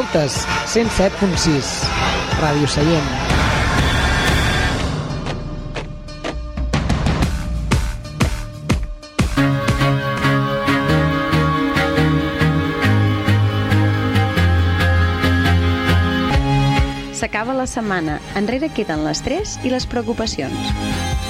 Escoltes 107.6 Ràdio Seient. S'acaba la setmana, enrere queden l'estrès i les preocupacions.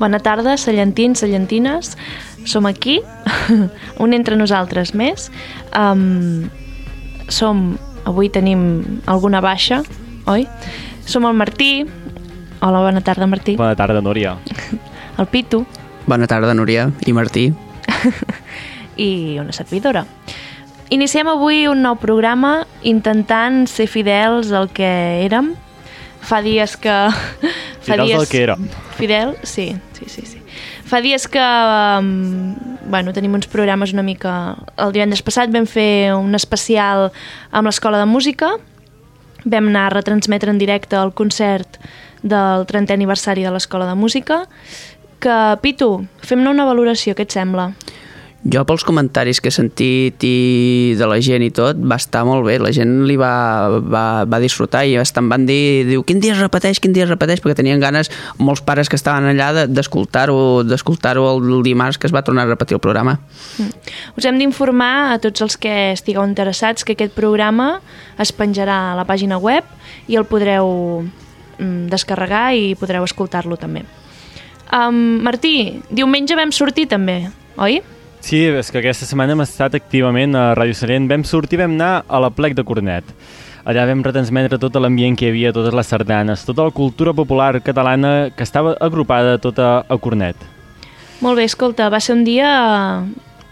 Bona tarda, cellentins, cellentines. Som aquí, un entre nosaltres més. Um, som, avui tenim alguna baixa, oi? Som el Martí. Hola, bona tarda, Martí. Bona tarda, Núria. El Pitu Bona tarda, Núria i Martí. i una servidora. Iniciem avui un nou programa intentant ser fidels al que érem. Fa dies que... Fa Fidels del que érem. Fidel, sí, sí, sí, sí. Fa dies que, um, bueno, tenim uns programes una mica... El divendres passat vam fer un especial amb l'Escola de Música, vam anar a retransmetre en directe el concert del 30è aniversari de l'Escola de Música, que, Pitu, fem-ne una valoració, què et sembla? Jo pels comentaris que he sentit i de la gent i tot, va estar molt bé. La gent li va, va, va disfrutar i bastant van dir, diu, quin dia es repeteix, quin dia es repeteix, perquè tenien ganes, molts pares que estaven allà, de- d'escoltar-ho d'escoltar-ho el dimarts que es va tornar a repetir el programa. Us hem d'informar a tots els que estigueu interessats que aquest programa es penjarà a la pàgina web i el podreu mm, descarregar i podreu escoltar-lo també. Um, Martí, diumenge vam sortir també, oi? Sí, és que aquesta setmana hem estat activament a Ràdio Serent. Vam sortir, vam anar a la plec de Cornet. Allà vam retransmetre tot l'ambient que hi havia, totes les sardanes, tota la cultura popular catalana que estava agrupada tota a Cornet. Molt bé, escolta, va ser un dia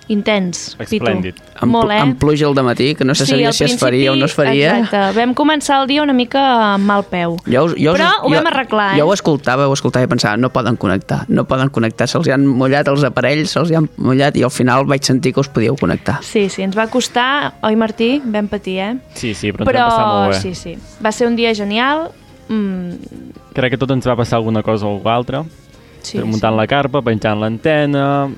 intens, Esplèndid. Pitu. Amb, Molt, eh? amb pluja al matí, que no se sabia si es faria o no es faria. Exacte, vam començar el dia una mica amb mal peu. Jo, us- jo, us- Però ho jo, vam arreglar, eh? Jo ho escoltava, ho escoltava i pensava, no poden connectar, no poden connectar, se'ls han mullat els aparells, se'ls han mullat i al final vaig sentir que us podíeu connectar. Sí, sí, ens va costar, oi Martí? Vam patir, eh? Sí, sí, però ens vam passar molt bé. sí, sí. Va ser un dia genial. Mm, Crec que tot ens va passar alguna cosa o altra. sí, muntant la carpa, penjant l'antena...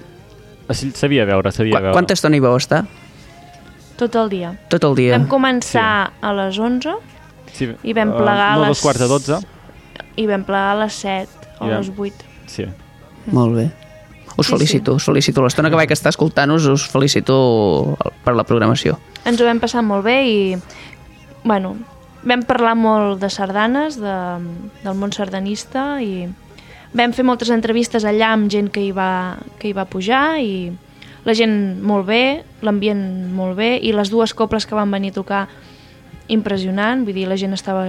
Es- Sabia veure, sabia Qu veure. quanta estona hi vau estar? Tot el dia. Tot el dia. Vam començar a les 11 Sí, i vam plegar a no, les- dos quarts de dotze. i vam plegar a les 7 o a vam- les 8. Sí. Molt bé. Us Sí, felicito, us felicito. L'estona que vaig estar escoltant-us us felicito per la programació. Ens ho vam passar molt bé i, bueno, vam parlar molt de sardanes, de, del món sardanista i vam fer moltes entrevistes allà amb gent que hi va, que hi va pujar i la gent molt bé, l'ambient molt bé i les dues cobles que van venir a tocar impressionant, vull dir, la gent estava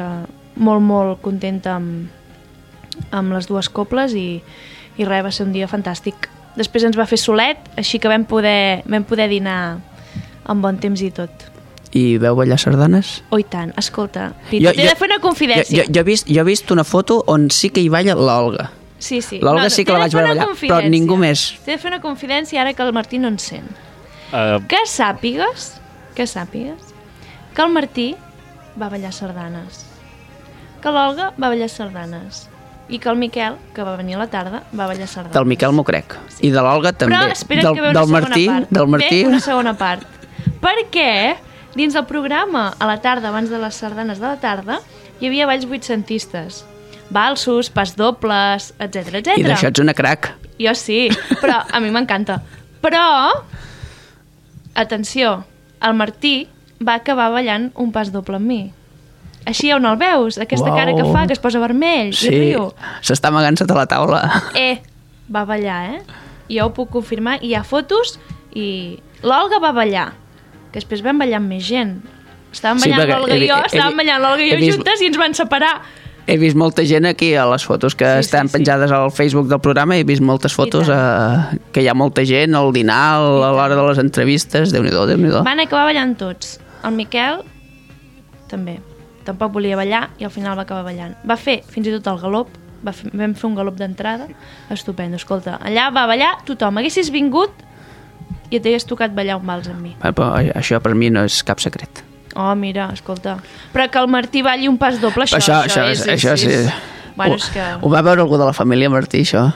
molt, molt contenta amb, amb les dues cobles i, i res, va ser un dia fantàstic. Després ens va fer solet, així que vam poder, vam poder dinar amb bon temps i tot. I veu ballar sardanes? Oh, i tant. Escolta, t'he de fer una Jo, confidència. jo, jo, he vist, jo he vist una foto on sí que hi balla l'Olga. Sí, sí. L'Olga sí que la vaig veure una ballar, però ningú més. T'he de fer una confidència ara que el Martí no ens sent. Uh, Que sàpigues, que sàpigues, que el Martí va ballar sardanes, que l'Olga va ballar sardanes i que el Miquel, que va venir a la tarda, va ballar sardanes. Del Miquel m'ho crec. I de l'Olga també. Però espera't del, que ve una del segona Martí, part. Del Martí, Ve una segona part. Perquè dins del programa, a la tarda, abans de les sardanes de la tarda, hi havia balls vuitcentistes. Valsos, pas dobles, etc etc. i d'això ets una crac. Jo sí, però a mi m'encanta. Però, atenció, el Martí va acabar ballant un pas doble amb mi. així on el veus, aquesta Uau. cara que fa, que es posa vermell Sí, i riu. s'està amagant sota la taula. Eh, va ballar, eh? Jo ho puc confirmar, hi ha fotos i l'Olga va ballar, que després vam ballar amb més gent. Estàvem Sí, ballant perquè l'Olga i jo, estàvem ballant l'Olga i jo vist- juntes i ens van separar. He vist molta gent aquí a les fotos que Sí, sí, sí, estan sí. penjades al Facebook del programa, he vist moltes fotos tant. eh, que hi ha molta gent al dinar, a l'hora de les entrevistes, déu nhi déu Van acabar ballant tots. El Miquel també. Tampoc volia ballar i al final va acabar ballant. Va fer fins i tot el galop, va fer, vam fer un galop d'entrada, estupendo. Escolta, allà va ballar tothom. Haguessis vingut i t'hagués tocat ballar un vals amb mi. Però això per mi no és cap secret. Oh, mira, escolta. Però que el Martí balli un pas doble, això, això, això, és, és, això és, sí. Bueno, ho, és que... ho va veure algú de la família, Martí, això?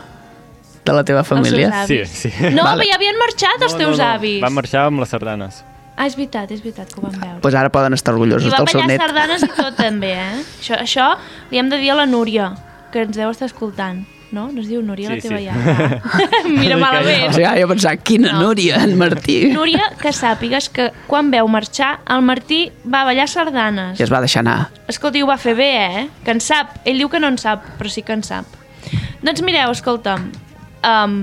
De la teva família? Sí, sí. No, Vale. però ja havien marxat els teus avis. Van marxar amb les sardanes. Ah, és veritat, és veritat que ho vam veure. pues ara poden estar I orgullosos va del seu ballar net. sardanes i tot també, eh? Això, això li hem de dir a la Núria, que ens deu estar escoltant. No? No es diu Núria, Sí, la teva sí. iaia? Mira malament. O sigui, jo pensava, quina No. Núria, en Martí. Núria, que sàpigues que quan veu marxar, el Martí va ballar sardanes. I es va deixar anar. Escolta, ho va fer bé, eh? Que en sap. Ell diu que no en sap, però sí que en sap. Doncs mireu, escolta'm, um,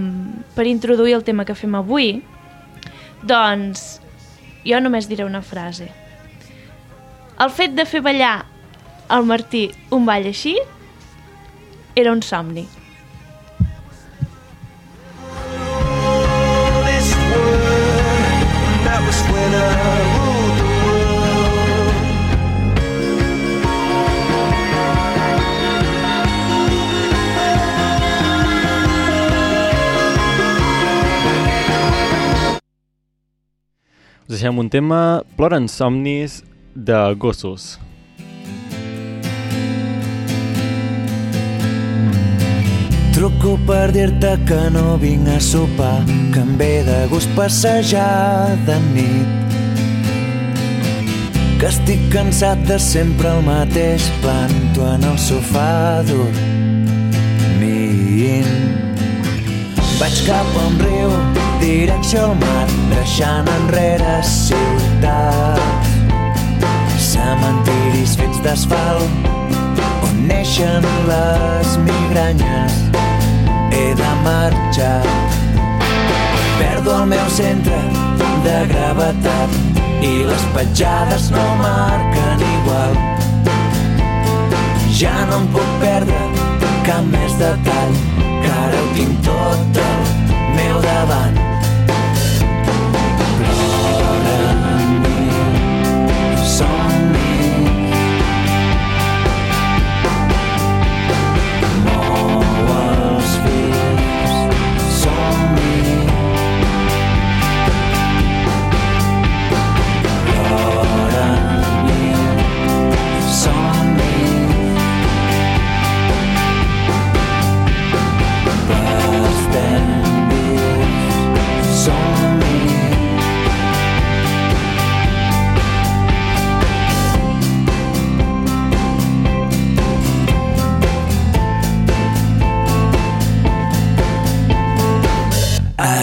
per introduir el tema que fem avui, doncs jo només diré una frase. El fet de fer ballar el Martí un ball així era un somni. Deixem un tema, Ploren somnis, de gossos. Truco per dir-te que no vinc a sopar, que em ve de gust passejar de nit. Que estic cansat de sempre el mateix, planto en el sofà dormint. Vaig cap a un riu, direcció al mar, deixant enrere ciutats. Cementiris fets d'asfalt, on neixen les migranyes. He de marxar. Perdo el meu centre de gravetat i les petjades no marquen igual. Ja no em puc perdre cap més detall, que ara ho tinc tot al meu davant.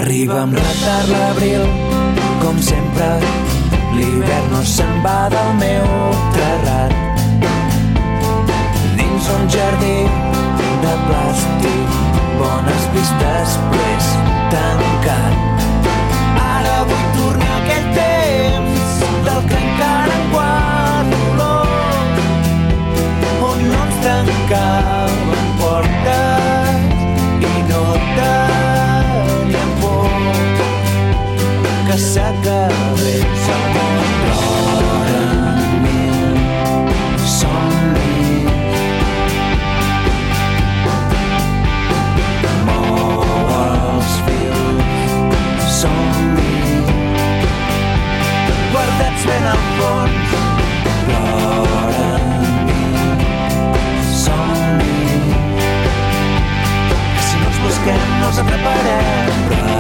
Arriba amb retard l'abril, com sempre, l'hivern no se'n va del meu terrat. Dins un jardí de plàstic, bones vistes, després tancat. Busquem no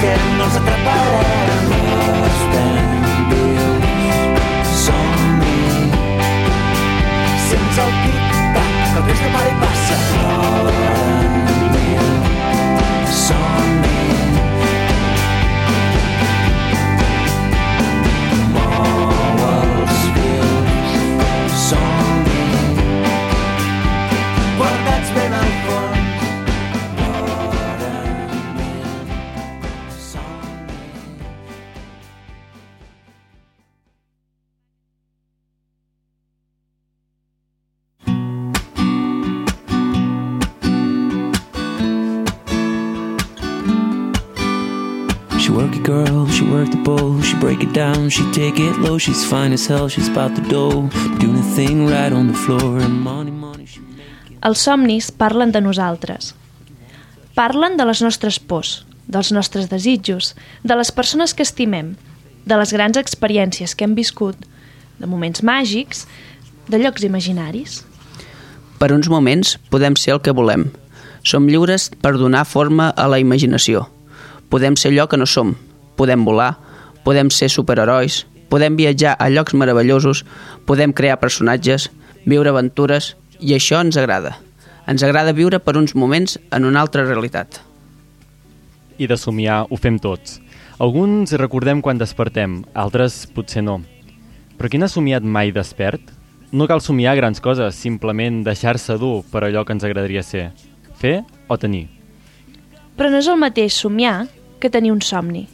si no els break it down, she take it low, she's fine as hell, she's about the dough, doing the thing right on the floor, and money, money, she Els somnis parlen de nosaltres. Parlen de les nostres pors, dels nostres desitjos, de les persones que estimem, de les grans experiències que hem viscut, de moments màgics, de llocs imaginaris. Per uns moments podem ser el que volem. Som lliures per donar forma a la imaginació. Podem ser allò que no som. Podem volar, podem ser superherois, podem viatjar a llocs meravellosos, podem crear personatges, viure aventures, i això ens agrada. Ens agrada viure per uns moments en una altra realitat. I de somiar ho fem tots. Alguns recordem quan despertem, altres potser no. Però qui n'ha somiat mai despert? No cal somiar grans coses, simplement deixar-se dur per allò que ens agradaria ser. Fer o tenir. Però no és el mateix somiar que tenir un somni.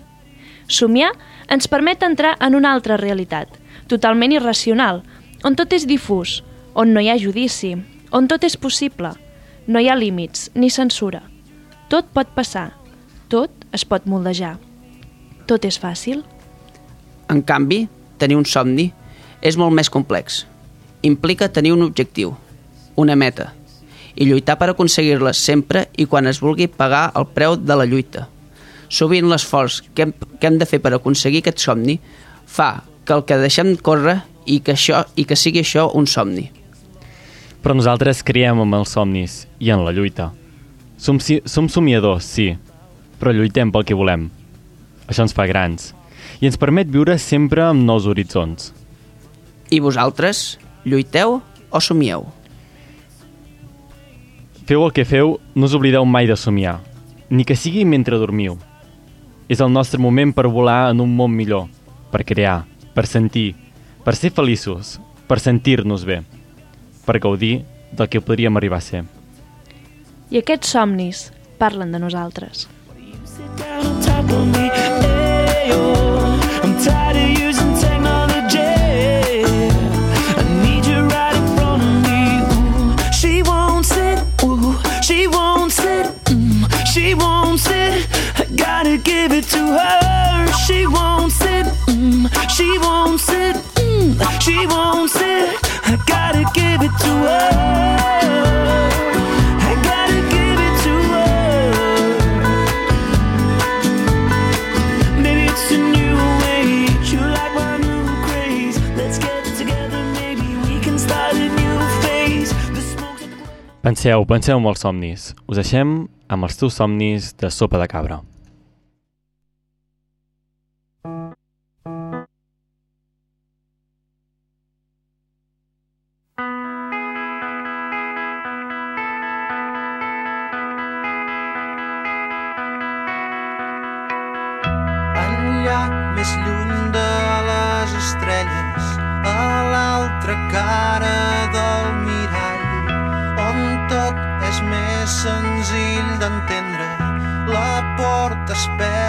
Somiar ens permet entrar en una altra realitat, totalment irracional, on tot és difús, on no hi ha judici, on tot és possible. No hi ha límits ni censura. Tot pot passar, tot es pot moldejar. Tot és fàcil? En canvi, tenir un somni és molt més complex. Implica tenir un objectiu, una meta, i lluitar per aconseguir-la sempre i quan es vulgui pagar el preu de la lluita. Sovint l'esforç que, hem, que hem de fer per aconseguir aquest somni fa que el que deixem córrer i que, això, i que sigui això un somni. Però nosaltres creiem en els somnis i en la lluita. Som, si, som somiadors, sí, però lluitem pel que volem. Això ens fa grans i ens permet viure sempre amb nous horitzons. I vosaltres, lluiteu o somieu? Feu el que feu, no us oblideu mai de somiar, ni que sigui mentre dormiu. És el nostre moment per volar en un món millor, per crear, per sentir, per ser feliços, per sentir-nos bé, per gaudir del que podríem arribar a ser. I aquests somnis parlen de nosaltres. I'm tired of using won't sit, ooh, she won't sit, mm, she won't sit. Gotta give it to her. She won't sit, mm, she won't sit, mm, she won't sit. I gotta give it to her. Give it to her. New. You like new craze. Let's get together. Maybe we can start a new phase. Penseu, penseu en els somnis. Us deixem amb els teus somnis de sopa de cabra. Enllà, més lluny de les estrelles, a l'altra cara del mirall, on tot és més senzill d'entendre, la porta espera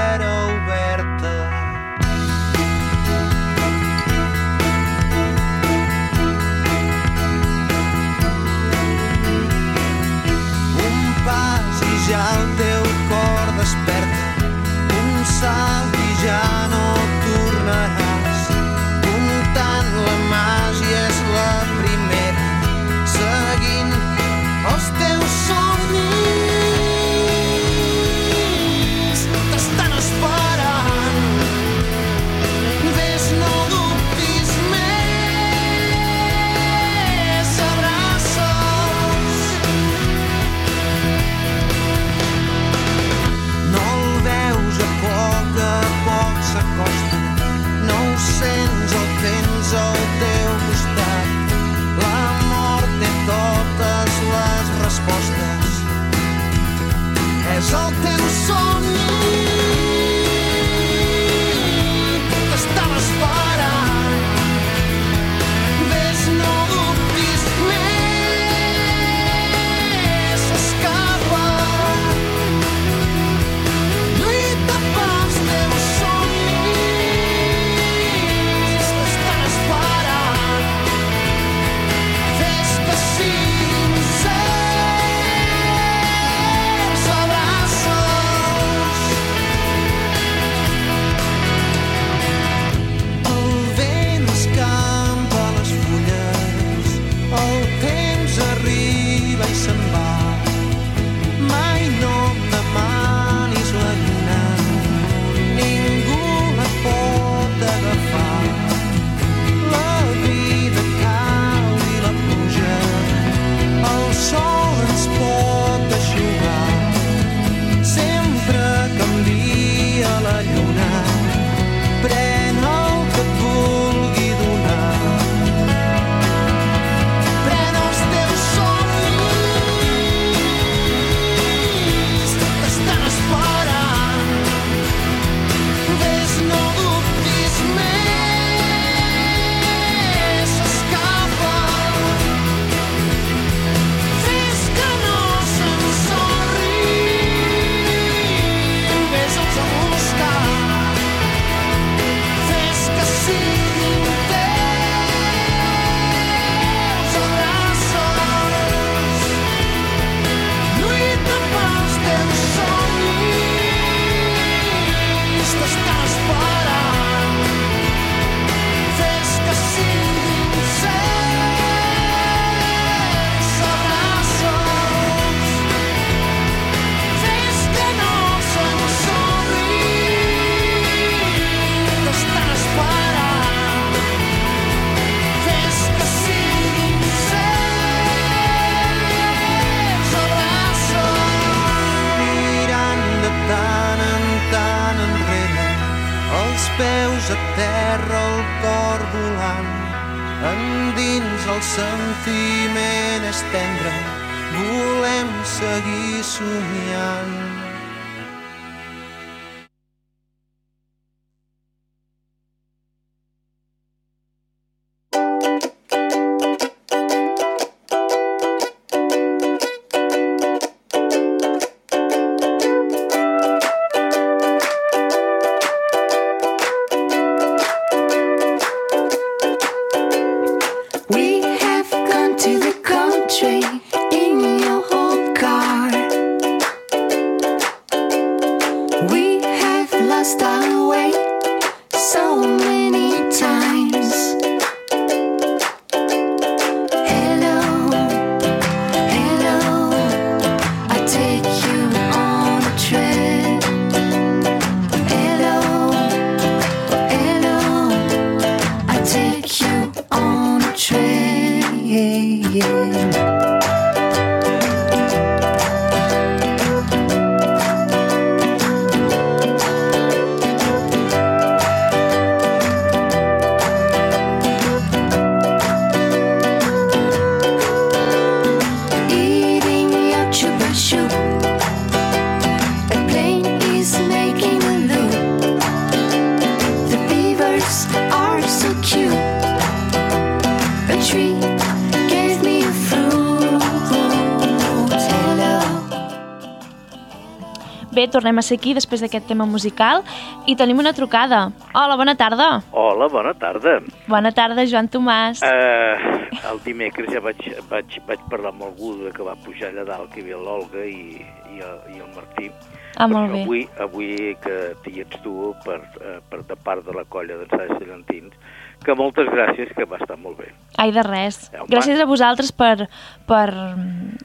tornem a ser aquí després d'aquest tema musical i tenim una trucada. Hola, bona tarda. Hola, bona tarda. Bona tarda, Joan Tomàs. Uh, el dimecres ja vaig, vaig, vaig parlar amb algú que va pujar allà dalt, que hi havia l'Olga i, i, el, i el Martí. Ah, Per molt bé. Avui, avui que hi ets tu per, eh, per de part de la colla d'ensaios cellentins, que moltes gràcies, que va estar molt bé. Ai, de res. Home. Gràcies a vosaltres per, per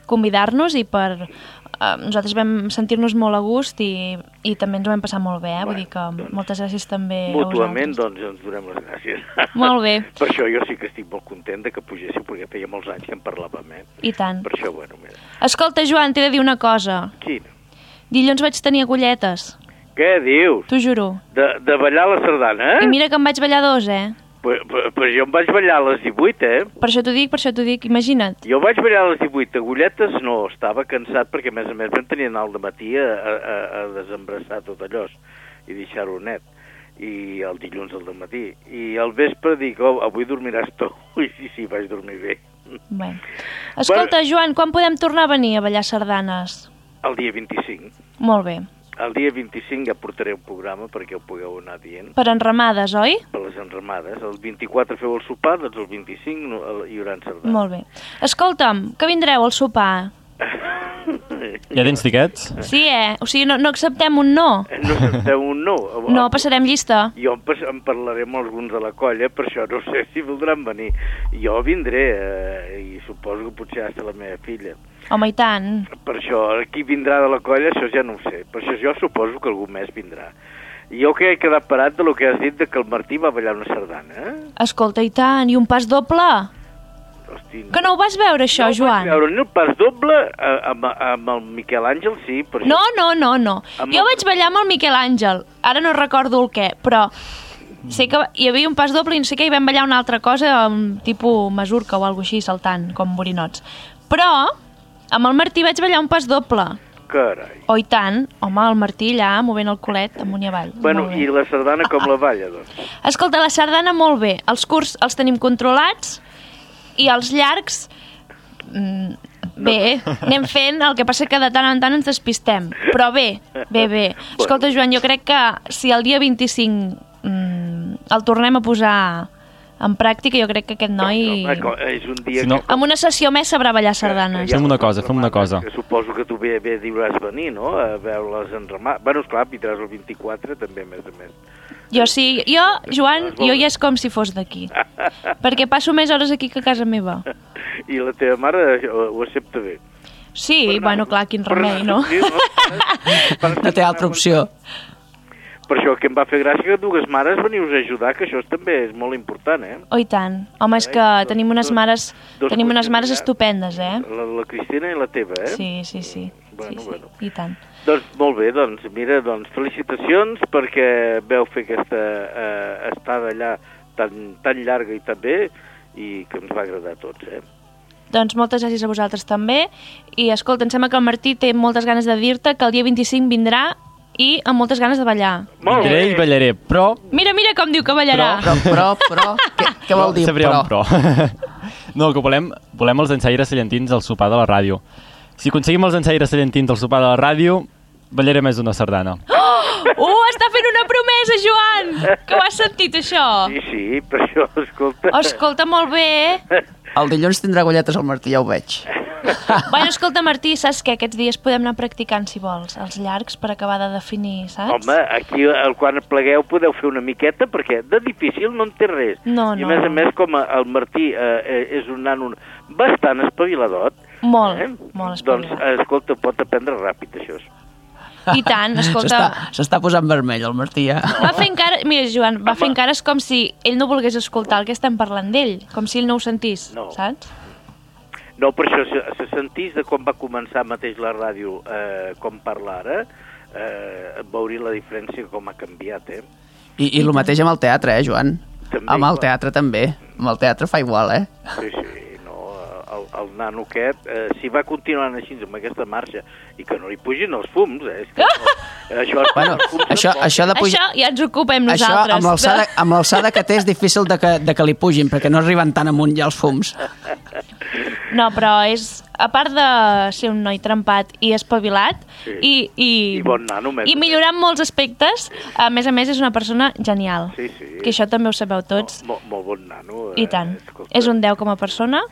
convidar-nos i per... eh, nosaltres vam sentir-nos molt a gust i, i també ens ho vam passar molt bé, eh? Vull dir que moltes gràcies també Mútuament, a vosaltres. doncs, ens donem les gràcies. Molt bé. per això jo sí que estic molt content de que pugéssiu, perquè feia molts anys que en parlàvem, eh? I tant. Per això, bueno, mira. Escolta, Joan, t'he de dir una cosa. Quina? Dilluns vaig tenir agulletes, Què dius? t'ho juro. De, de ballar la sardana, eh? I mira que em vaig ballar dos, eh? Però, però, però jo em vaig ballar a les 18, eh? Per això t'ho dic, per això t'ho dic, imagina't. Jo vaig ballar a les 18, agulletes no, estava cansat perquè a més a més vam tenir anar al matí a, a, a desembrassar tot allò i deixar-ho net i el dilluns al matí i al vespre dic, oh, avui dormiràs tu i sí, sí, vaig dormir bé Bé. Escolta, Joan, quan podem tornar a venir a ballar sardanes? el dia 25 Molt bé. El dia 25 ja portaré un programa perquè ho pugueu anar dient Per enramades, oi? per les enramades, el 24 feu el sopar doncs el 25 no, el, hi haurà sardanes Molt bé. Escolta'm, que vindreu al sopar? Ja tens tiquets? Sí, eh? O sigui, no, no acceptem un no. no accepteu un no No, passarem llista. Jo em parlaré amb alguns de la colla, per això no sé si voldran venir. Jo vindré, eh, i suposo que potser ha ser la meva filla. Home, i tant. Per això, qui vindrà de la colla, això ja no ho sé. Per això jo suposo que algú més vindrà. Jo que he quedat parat de lo que has dit de que el Martí va ballar una sardana, eh? Escolta, i tant, i un pas doble? Hosti, Que no ho vas veure, això, no Joan? vaig veure ni el pas doble amb, amb el Miquel Àngel, sí, però No, no, no, no. Amb Jo el- vaig ballar amb el Miquel Àngel. Ara no recordo el què, però sé que hi havia un pas doble i no sé què, i vam ballar una altra cosa, um, tipus masurca o alguna així, saltant, com borinots. Però amb el Martí vaig ballar un pas doble. Carai. Oh, i tant. Home, el Martí allà movent el culet amunt i avall. Bueno, i la sardana com la balla, doncs? Escolta, la sardana molt bé. Els curts els tenim controlats i els llargs... Mm, bé, anem fent, el que passa que de tant en tant ens despistem. Però bé, bé, bé. Escolta, Joan, jo crec que si el dia 25 mm, el tornem a posar en pràctica, jo crec que aquest noi... Home, co- és un dia Si no- que... Amb una sessió més sabrà ballar sardanes. Fem una cosa, fem una cosa. Que suposo que tu bé, bé diuràs venir, no?, a veure-les enramar. Bueno, esclar, vindràs el 24, també, a més a més. Jo sí, jo, Joan, jo ja és com si fos d'aquí. Perquè passo més hores aquí que a casa meva. I la teva mare ho, ho accepta bé. Sí, bueno, clar, quin remei, no? Sí, no? No té altra opció. Per això que em va fer gràcia que dues mares veniu a ajudar, que això també és molt important, eh? Oh, i tant. Home, és que tenim unes mares, dos tenim unes mares estupendes, eh? La, la Cristina i la teva, eh? Sí, sí, sí. Bueno, sí, sí. bueno. I tant. Doncs molt bé, doncs mira, doncs felicitacions perquè veu fer aquesta eh, estada allà tan, tan llarga i tan bé i que ens va agradar a tots, eh? Doncs moltes gràcies a vosaltres també. I escolta, em sembla que el Martí té moltes ganes de dir-te que el dia 25 vindrà i amb moltes ganes de ballar. Molt Diré i ballaré, però... Mira, mira com diu que ballarà. Però, però, però, què, què vol dir però? però. no, que volem, volem els ensaires cellentins al sopar de la ràdio. Si aconseguim els ensaires cellentins al sopar de la ràdio, ballaré més d'una sardana. Uh, està fent una promesa, Joan! Que ho has sentit, això? Sí, sí, per això, escolta... Oh, escolta, molt bé. El dilluns tindrà golletes al Martí, ja ho veig. Bueno, escolta, Martí, saps què? Aquests dies podem anar practicant, si vols, els llargs per acabar de definir, saps? Home, aquí el, quan plegueu podeu fer una miqueta perquè de difícil no en té res. No, I a no. més a més, com el Martí eh, eh, és un nano bastant espaviladot, Molt, eh? molt doncs, espavilat. eh, escolta, pot aprendre ràpid, això. I tant, escolta... S'està s'està posant vermell, el Martí, ja. Va fent cara... Mira, Joan, va fent cares com si ell no volgués escoltar el que estem parlant d'ell, com si ell no ho sentís, No. saps? No, per això, se, se sentís de quan va començar mateix la ràdio eh, com parla ara, eh, veuré la diferència com ha canviat, eh? I, I el mateix amb el teatre, eh, Joan? També, amb el clar. teatre també. Amb el teatre fa igual, eh? Sí, sí, el, el nano aquest, eh, si va continuant així amb aquesta marxa i que no li pugin els fums, eh, és que no, això, Bueno, això, això de pujar... Això ja ens ocupem Això, nosaltres. amb l'alçada amb l'alçada que té, és difícil de que, de que li pugin, perquè no arriben tan amunt ja els fums. No, però és... A part de ser un noi trempat i espavilat Sí. i, i, I bon nano, i a millorar en molts aspectes, a més a més és una persona genial. Sí, sí. Que això també ho sabeu tots. Molt, molt bon nano. I tant. escolta, És un 10 com a persona.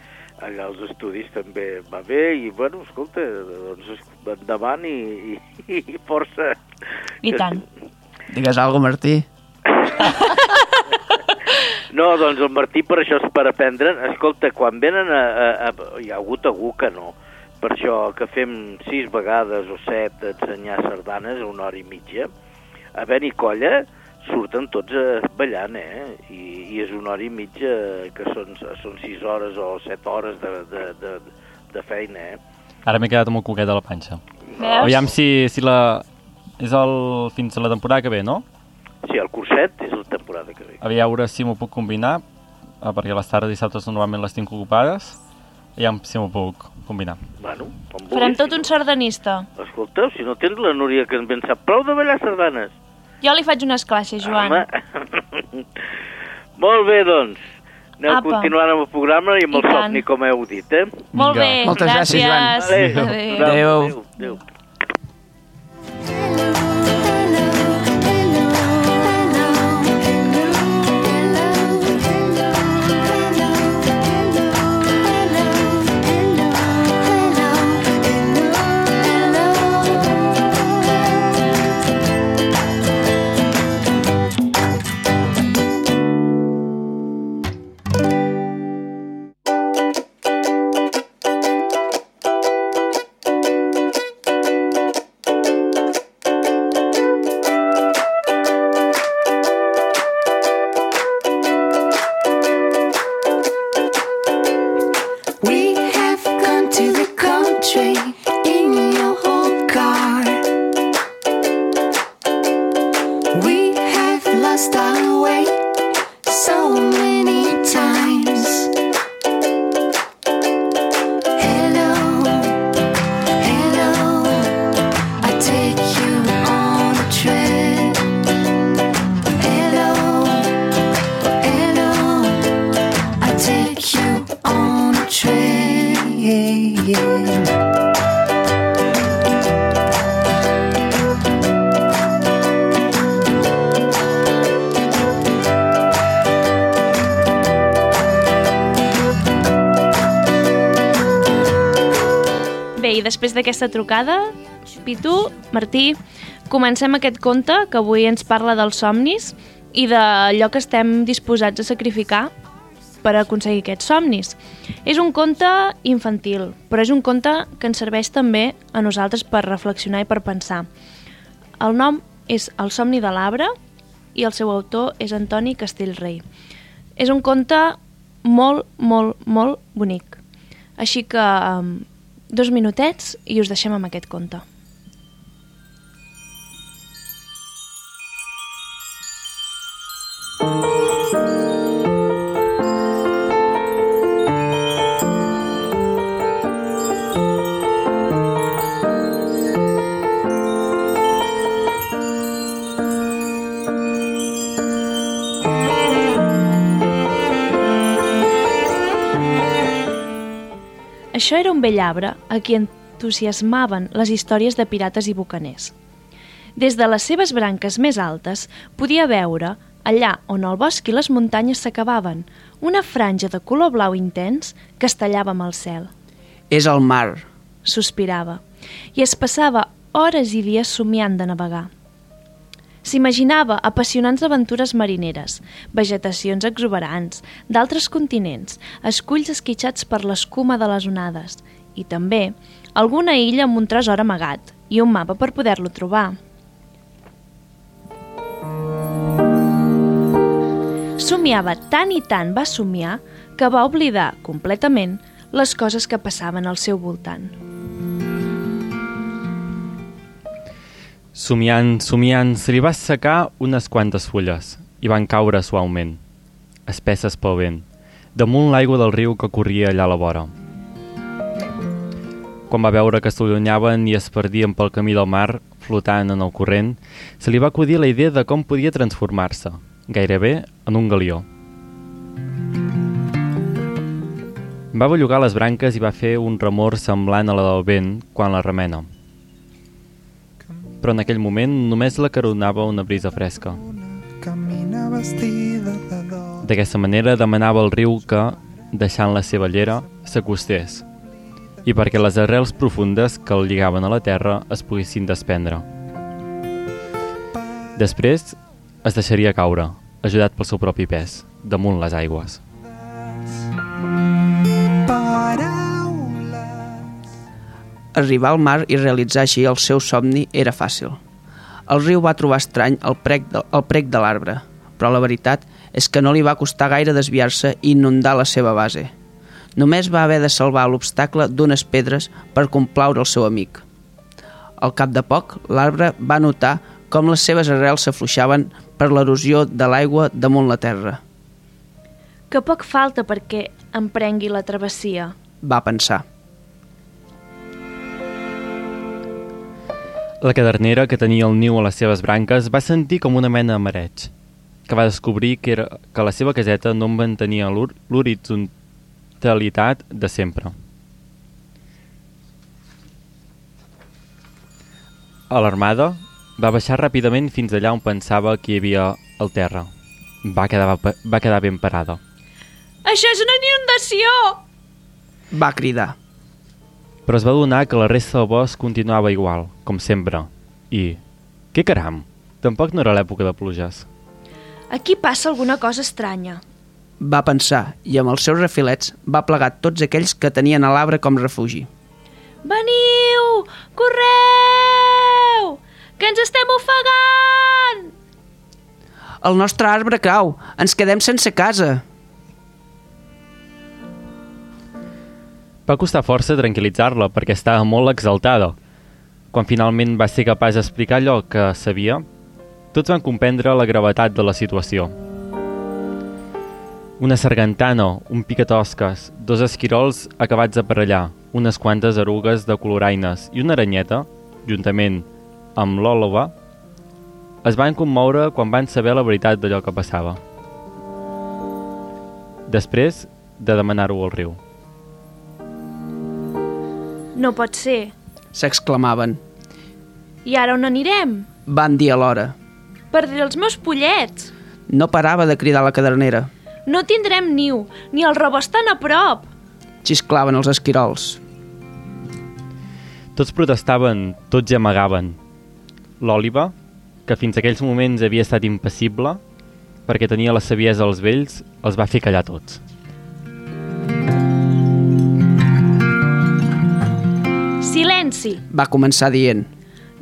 Allà als estudis també va bé i, bueno, escolta, doncs endavant i, i, i força. I tant. Digues alguna Martí. No, doncs el Martí per això és per aprendre. Escolta, quan venen a... a, a hi ha hagut algú que no. Per això que fem sis vegades o set ensenyar sardanes a una hora i mitja. A Beni Colla surten tots eh, ballant, eh? I, I és una hora i mitja que són, són sis hores o set hores de, de, de, de feina, eh? Ara m'he quedat amb el cuquet a la panxa. Veus? Aviam si, si la... És el... fins a la temporada que ve, no? Sí, el curset és la temporada que ve. A veure si m'ho puc combinar, eh, perquè les tardes i dissabtes normalment les tinc ocupades. Aviam si m'ho puc combinar. Bueno, com Farem vulguis. tot un sardanista. Escolta, si no tens la Núria que en ben sap prou de ballar sardanes. Jo li faig unes classes, Joan. Home. Molt bé, doncs. Aneu Apa. continuant amb el programa i amb I el tant. somni, com heu dit, eh? Molt bé, Moltes gràcies, Joan. gràcies. Adéu. Adéu. Adéu. Adéu. Després d'aquesta trucada, Pitu, Martí, comencem aquest conte que avui ens parla dels somnis i d'allò que estem disposats a sacrificar per aconseguir aquests somnis. És un conte infantil, però és un conte que ens serveix també a nosaltres per reflexionar i per pensar. El nom és El somni de l'arbre i el seu autor és Antoni Castellrei. És un conte molt, molt, molt bonic. Així que dos minutets i us deixem amb aquest conte. Això era un vell arbre a qui entusiasmaven les històries de pirates i bucaners. Des de les seves branques més altes podia veure, allà on el bosc i les muntanyes s'acabaven, una franja de color blau intens que es tallava amb el cel. És el mar. Sospirava, i es passava hores i dies somiant de navegar. S'imaginava apassionants aventures marineres, vegetacions exuberants, d'altres continents, esculls esquitxats per l'escuma de les onades i també alguna illa amb un tresor amagat i un mapa per poder-lo trobar. Somiava tant i tant va somiar que va oblidar completament les coses que passaven al seu voltant. Somiant, somiant, se li va assecar unes quantes fulles i van caure suaument, espesses pel vent, damunt l'aigua del riu que corria allà a la vora. Quan va veure que s'allunyaven i es perdien pel camí del mar, flotant en el corrent, se li va acudir la idea de com podia transformar-se, gairebé en un galió. Va bellugar les branques i va fer un remor semblant a la del vent quan la remena. Però en aquell moment només la caronava una brisa fresca. D'aquesta manera demanava al riu que, deixant la seva llera, s'acostés i perquè les arrels profundes que el lligaven a la terra es poguessin desprendre. Després es deixaria caure, ajudat pel seu propi pes, damunt les aigües. Arribar al mar i realitzar així el seu somni era fàcil. El riu va trobar estrany el prec de, el prec de l'arbre, però la veritat és que no li va costar gaire desviar-se i inundar la seva base. Només va haver de salvar l'obstacle d'unes pedres per complaure el seu amic. Al cap de poc, l'arbre va notar com les seves arrels s'afluixaven per l'erosió de l'aigua damunt la terra. Que poc falta perquè emprengui la travessia. Va pensar. La cadernera, que tenia el niu a les seves branques, va sentir com una mena de mareig, que va descobrir que, era, que la seva caseta no en mantenia l'hor- l'horitzontalitat de sempre. Alarmada, va baixar ràpidament fins allà on pensava que hi havia el terra. Va quedar, va quedar ben parada. Això és una inundació! Va cridar. Però es va donar que la resta del bosc continuava igual, com sempre. I... Què caram? Tampoc no era l'època de pluges. Aquí passa alguna cosa estranya. Va pensar i amb els seus refilets va plegar tots aquells que tenien a l'arbre com refugi. Veniu! Correu! Que ens estem ofegant! El nostre arbre cau! Ens quedem sense casa! Va costar força tranquil·litzar-la perquè estava molt exaltada. Quan finalment va ser capaç d'explicar allò que sabia, tots van comprendre la gravetat de la situació. Una sargantana, un picatosques, dos esquirols acabats de parellar, unes quantes erugues de coloraines i una aranyeta, juntament amb l'òlova, es van commoure quan van saber la veritat d'allò que passava. Després de demanar-ho al riu. No pot ser. S'exclamaven. I ara on anirem? Van dir alhora. Perdré els meus pollets. No parava de cridar la cadernera. No tindrem niu, ni el rebost tan a prop. Xisclaven els esquirols. Tots protestaven, tots amagaven. L'Òliba, que fins aquells moments havia estat impassible, perquè tenia la saviesa als vells, els va fer callar tots. Silenci! Va començar dient.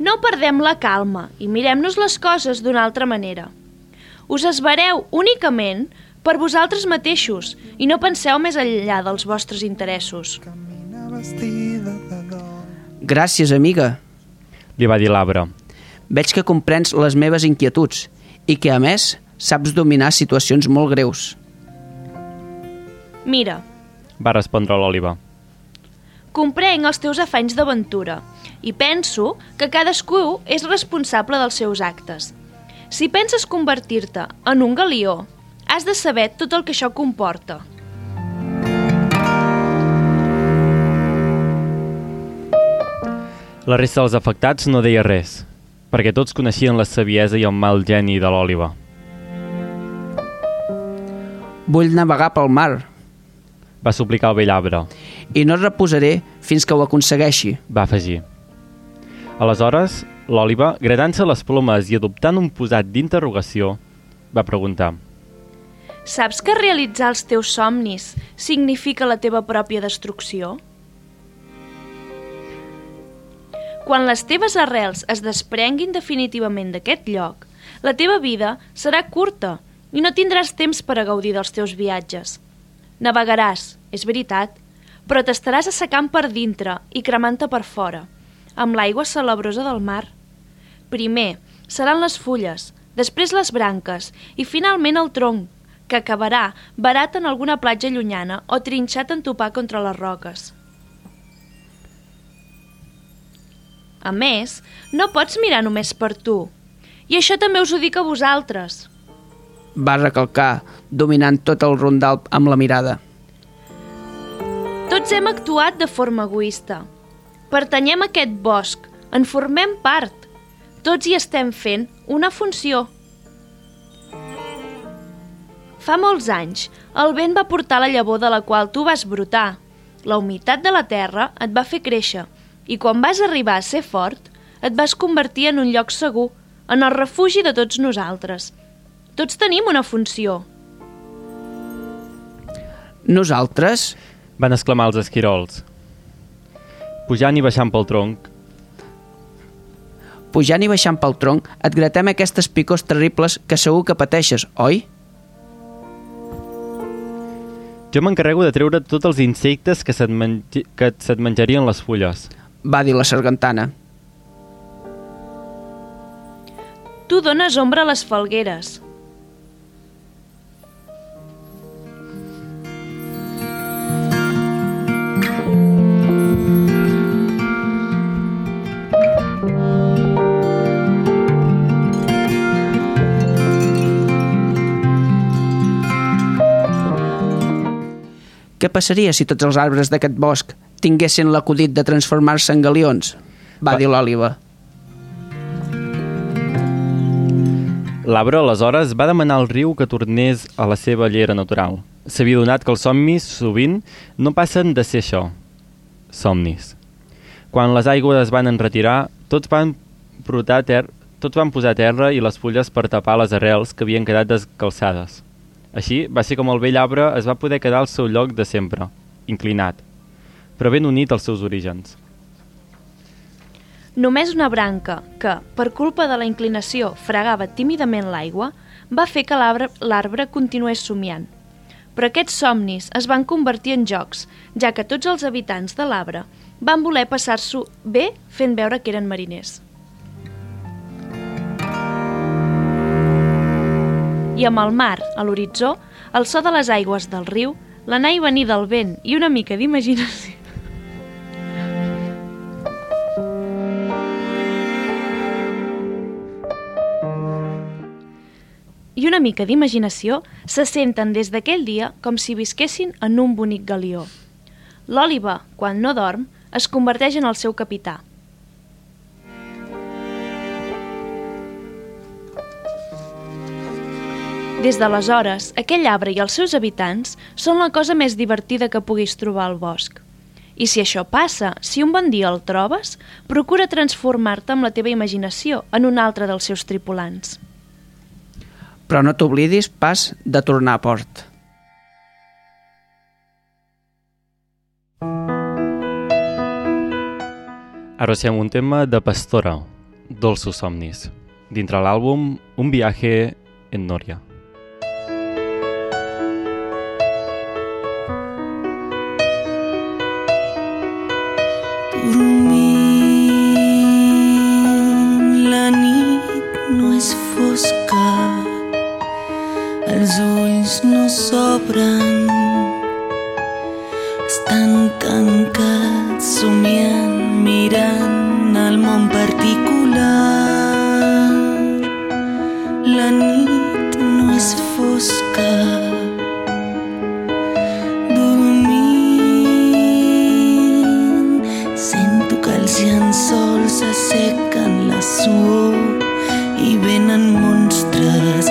No perdem la calma i mirem-nos les coses d'una altra manera. Us esvereu únicament per vosaltres mateixos i no penseu més enllà dels vostres interessos. Gràcies, amiga. Li va dir l'arbre. Veig que comprens les meves inquietuds i que, a més, saps dominar situacions molt greus. Mira, Va respondre l'Òliba. Comprenc els teus afanys d'aventura i penso que cadascú és responsable dels seus actes. Si penses convertir-te en un galió, has de saber tot el que això comporta. La resta dels afectats no deia res, perquè tots coneixien la saviesa i el mal geni de l'Òliba. Vull navegar pel mar Va suplicar el vell arbre. i no reposaré fins que ho aconsegueixi. Va afegir. Aleshores, l'Òliba, gradant-se les plomes i adoptant un posat d'interrogació, va preguntar. Saps que realitzar els teus somnis significa la teva pròpia destrucció? Quan les teves arrels es desprenguin definitivament d'aquest lloc, la teva vida serà curta i no tindràs temps per a gaudir dels teus viatges. Navegaràs, és veritat, però t'estaràs assecant per dintre i cremant-te per fora, amb l'aigua salabrosa del mar. Primer seran les fulles, després les branques i finalment el tronc, que acabarà barat en alguna platja llunyana o trinxat en topar contra les roques. A més, no pots mirar només per tu. I això també us ho dic a vosaltres. Va recalcar, dominant tot el rondal amb la mirada. Tots hem actuat de forma egoista. Pertanyem a aquest bosc, en formem part. Tots hi estem fent una funció. Fa molts anys, el vent va portar la llavor de la qual tu vas brotar. La humitat de la terra et va fer créixer i quan vas arribar a ser fort, et vas convertir en un lloc segur, en el refugi de tots nosaltres. Tots tenim una funció. Nosaltres, Van exclamar els esquirols. Pujant i baixant pel tronc, pujant i baixant pel tronc, et gratem aquestes picors terribles que segur que pateixes, oi? jo m'encarrego de treure tots els insectes que se't, mengi... que se't menjarien les fulles. Va dir la sargantana. Tu dones ombra a les falgueres. Passaria si tots els arbres d'aquest bosc tinguessin l'acudit de transformar-se en galions? Va Va- dir l'òliba. L'arbre, aleshores, va demanar al riu que tornés a la seva llera natural. S'havia donat que els somnis, sovint, no passen de ser això, somnis. Quan les aigües es van enretirar, tots van, brotar ter tots van posar terra i les fulles per tapar les arrels que havien quedat descalçades. Així va ser com el vell arbre es va poder quedar al seu lloc de sempre, inclinat, però ben unit als seus orígens. Només una branca que, per culpa de la inclinació, fregava tímidament l'aigua, va fer que l'arbre continués somiant. Però aquests somnis es van convertir en jocs, ja que tots els habitants de l'arbre van voler passar-s'ho bé fent veure que eren mariners. I amb el mar, a l'horitzó, el so de les aigües del riu, l'anar i venir del vent i una mica d'imaginació i una mica d'imaginació se senten des d'aquell dia com si visquessin en un bonic galió. L'òliba, quan no dorm, es converteix en el seu capità. Des d'aleshores, aquell arbre i els seus habitants són la cosa més divertida que puguis trobar al bosc. I si això passa, si un bon dia el trobes, procura transformar-te amb la teva imaginació en un altre dels seus tripulants. Però no t'oblidis pas de tornar a port. Ara passem un tema de Pastora, Dolços somnis, dintre l'àlbum Un viaje en Noria. Dormint, la nit no és fosca, els no mirant món particular. La nit no és fosca, llençols assequen la suor i venen monstres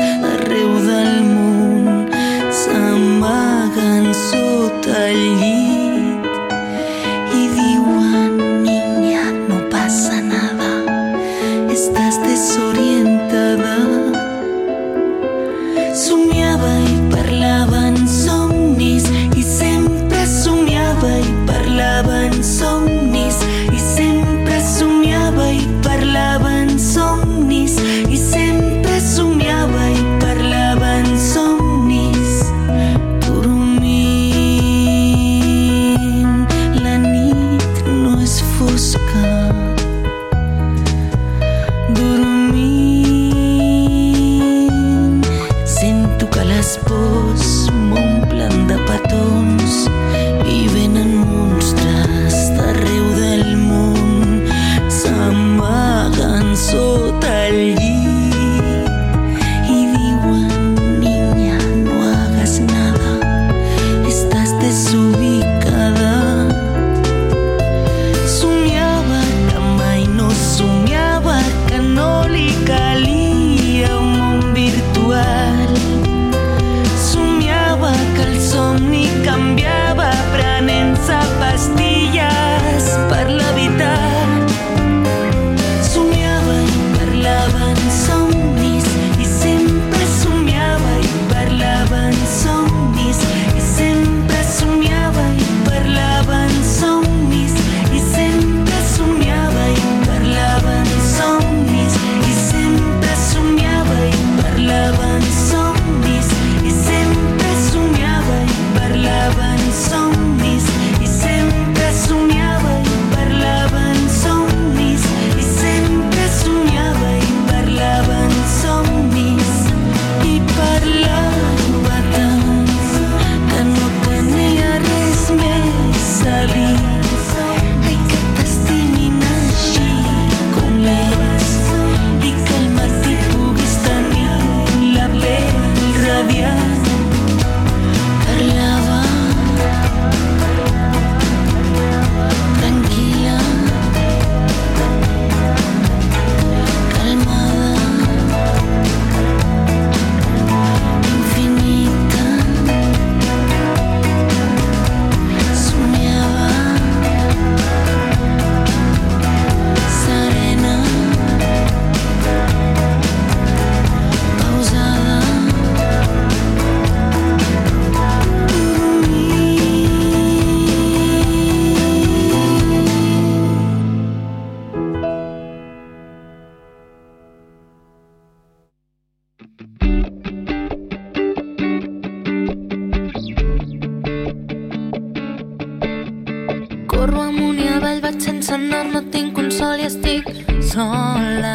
Corro amunt i avall, vaig sense nord, no tinc consol i estic sola.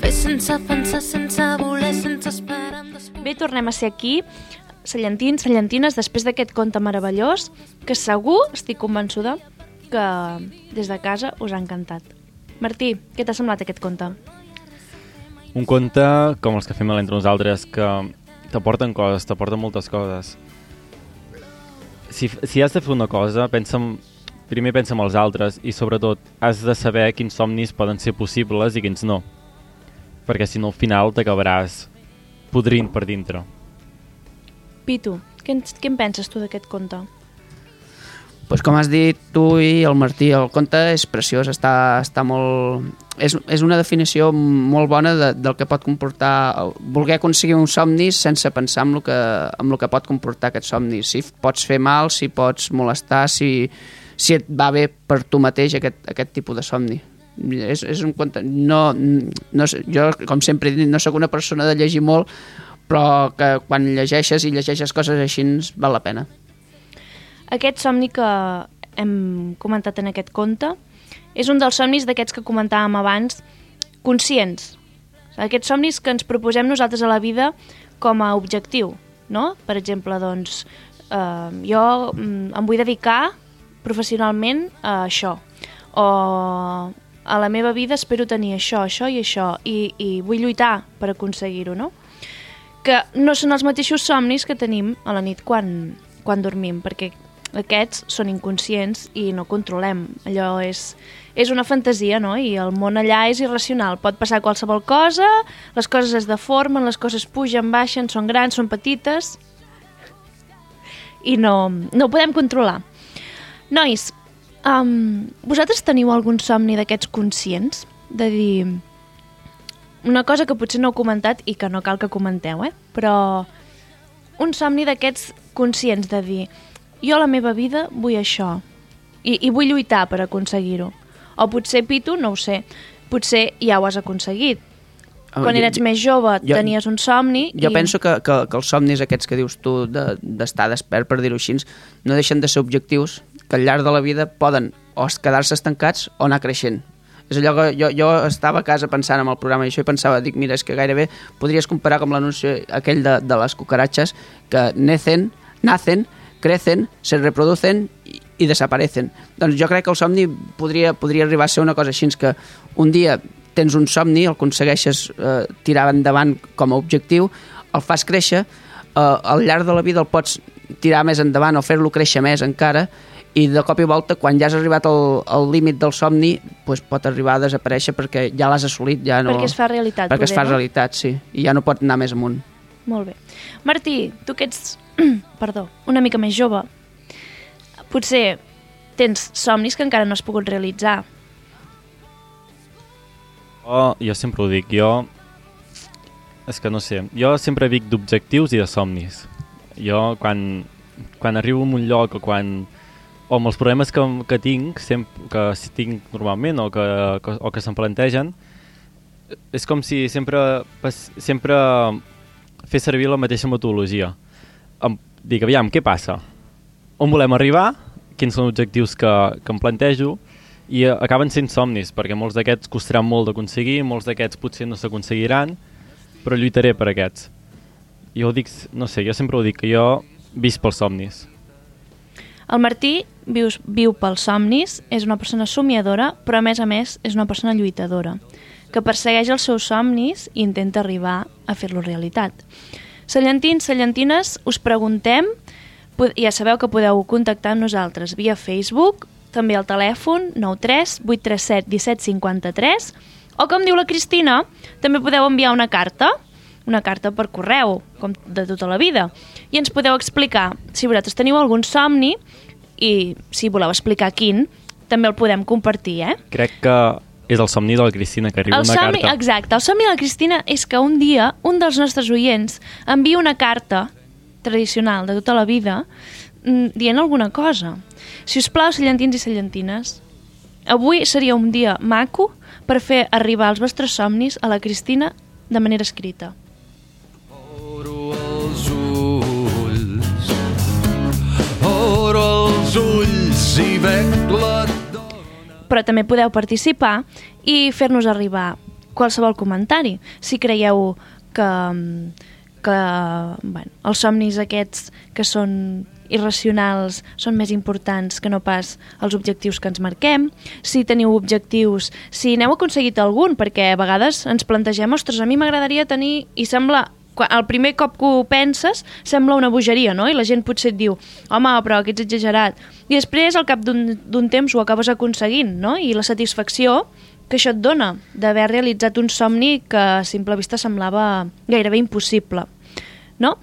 Fer sense pensar, sense voler, sense esperar... Bé, tornem a ser aquí, cellentins, cellentines, després d'aquest conte meravellós, que segur, estic convençuda, que des de casa us ha encantat. Martí, què t'ha semblat aquest conte? Un conte com els que fem entre nosaltres, que t'aporten coses, t'aporten moltes coses. Si, si has de fer una cosa, pensa en, primer pensa en els altres i sobretot has de saber quins somnis poden ser possibles i quins no. Perquè si no al final t'acabaràs podrint per dintre. Pitu, què què en penses tu d'aquest conte? Pues com has dit tu i el Martí, el conte és preciós, està, està molt... És, és una definició molt bona de, del que pot comportar voler aconseguir un somni sense pensar en el que, en el que pot comportar aquest somni. Si pots fer mal, si pots molestar, si, si et va bé per tu mateix aquest, aquest tipus de somni. És, és un conte... No, no, jo, com sempre dit, no sóc una persona de llegir molt, però que quan llegeixes i llegeixes coses així val la pena. Aquest somni que hem comentat en aquest conte és un dels somnis d'aquests que comentàvem abans, conscients. Aquests somnis que ens proposem nosaltres a la vida com a objectiu, no? Per exemple, doncs, eh, jo mm, em vull dedicar professionalment a això, o a la meva vida espero tenir això, això i això, i, i vull lluitar per aconseguir-ho, no? Que no són els mateixos somnis que tenim a la nit quan, quan dormim, perquè aquests són inconscients i no controlem. Allò és, és una fantasia, no? I el món allà és irracional. Pot passar qualsevol cosa, les coses es deformen, les coses pugen, baixen, són grans, són petites, i no, no ho podem controlar. Nois, um, vosaltres teniu algun somni d'aquests conscients? De dir... Una cosa que potser no heu comentat i que no cal que comenteu, eh? Però un somni d'aquests conscients de dir jo a la meva vida vull això i, i vull lluitar per aconseguir-ho. O potser, Pitu, no ho sé, potser ja ho has aconseguit. Home, Quan jo- eres més jove jo- tenies un somni Jo i... penso que, que, que els somnis aquests que dius tu de- d'estar de, despert, per dir-ho així, no deixen de ser objectius que al llarg de la vida poden o quedar-se estancats o anar creixent. És allò que jo, jo estava a casa pensant en el programa i això i pensava, dic, mira, és que gairebé podries comparar com l'anunci aquell de, de les cucaratxes que necen, nacen, crecen, se reproducen i, i desaparecen. Doncs jo crec que el somni podria, podria arribar a ser una cosa així, que un dia tens un somni, el aconsegueixes eh, tirar endavant com a objectiu, el fas créixer, eh, al llarg de la vida el pots tirar més endavant o fer-lo créixer més encara, i de cop i volta, quan ja has arribat al, al límit del somni, doncs pot arribar a desaparèixer perquè ja l'has assolit, ja no... Perquè es fa realitat, Perquè es poder, fa no? realitat, sí, i ja no pot anar més amunt. Molt bé. Martí, tu que ets, perdó, una mica més jove, potser tens somnis que encara no has pogut realitzar. Oh, jo sempre ho dic, jo... És que no sé, jo sempre vic d'objectius i de somnis. Jo, quan, quan arribo a un lloc o quan... o amb els problemes que, que tinc, sempre, que tinc normalment o que, que, o que se'm plantegen, és com si sempre, sempre fer servir la mateixa metodologia. Em, dic, aviam, què passa? On volem arribar? Quins són els objectius que, que em plantejo? I eh, acaben sent somnis, perquè molts d'aquests costaran molt d'aconseguir, molts d'aquests potser no s'aconseguiran, però lluitaré per aquests. Jo ho dic, no sé, jo sempre ho dic, que jo visc pels somnis. El Martí vius, viu pels somnis, és una persona somiadora, però a més a més és una persona lluitadora, que persegueix els seus somnis i intenta arribar a fer-los realitat. Cellentins, cellentines, us preguntem, ja sabeu que podeu contactar amb nosaltres via Facebook, també al telèfon 93 837 1753, o com diu la Cristina, també podeu enviar una carta, una carta per correu, com de tota la vida, i ens podeu explicar si vosaltres teniu algun somni i si voleu explicar quin, també el podem compartir, eh? Crec que és el somni de la Cristina, que arriba el una somni, carta. Exacte, el somni de la Cristina és que un dia un dels nostres oients envia una carta tradicional de tota la vida mm, dient alguna cosa. Si us plau, cellentins i cellentines, avui seria un dia maco per fer arribar els vostres somnis a la Cristina de manera escrita. els ulls Oro els ulls i veig la però també podeu participar i fer-nos arribar qualsevol comentari. Si creieu que, que bueno, els somnis aquests que són irracionals són més importants que no pas els objectius que ens marquem, si teniu objectius, si n'heu aconseguit algun, perquè a vegades ens plantegem, ostres, a mi m'agradaria tenir, i sembla el primer cop que ho penses sembla una bogeria, no? I la gent potser et diu home, però que ets exagerat. I després, al cap d'un temps, ho acabes aconseguint, no? I la satisfacció que això et dona d'haver realitzat un somni que a simple vista semblava gairebé impossible, no?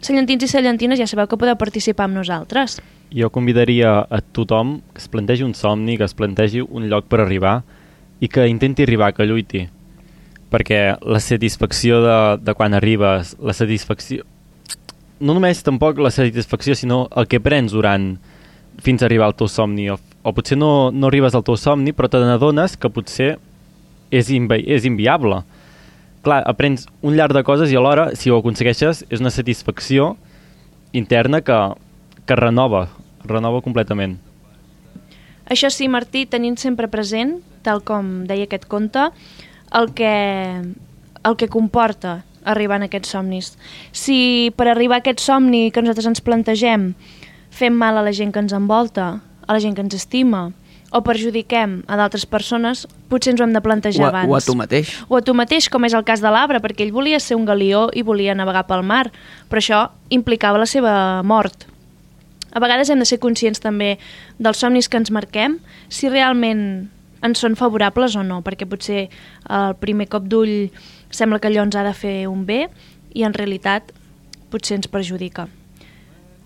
cellentins i cellentines ja sabeu que podeu participar amb nosaltres. Jo convidaria a tothom que es plantegi un somni, que es plantegi un lloc per arribar i que intenti arribar, que lluiti. Perquè la satisfacció de, de quan arribes, la satisfacció... No només tampoc la satisfacció, sinó el que prens durant fins a arribar al teu somni. O, o potser no, no arribes al teu somni, però te n'adones que potser és, invi és inviable. Clar, aprens un llarg de coses i alhora, si ho aconsegueixes, és una satisfacció interna que, que renova, renova completament. Això sí, Martí, tenint sempre present, tal com deia aquest conte, el que, el que comporta arribar a aquests somnis. Si per arribar a aquest somni que nosaltres ens plantegem fem mal a la gent que ens envolta, a la gent que ens estima, o perjudiquem a d'altres persones, potser ens ho hem de plantejar O a, abans. o a tu mateix. O a tu mateix, com és el cas de l'arbre, perquè ell volia ser un galió i volia navegar pel mar, però això implicava la seva mort. A vegades hem de ser conscients també dels somnis que ens marquem, si realment ens són favorables o no, perquè potser el primer cop d'ull sembla que allò ens ha de fer un bé i en realitat potser ens perjudica.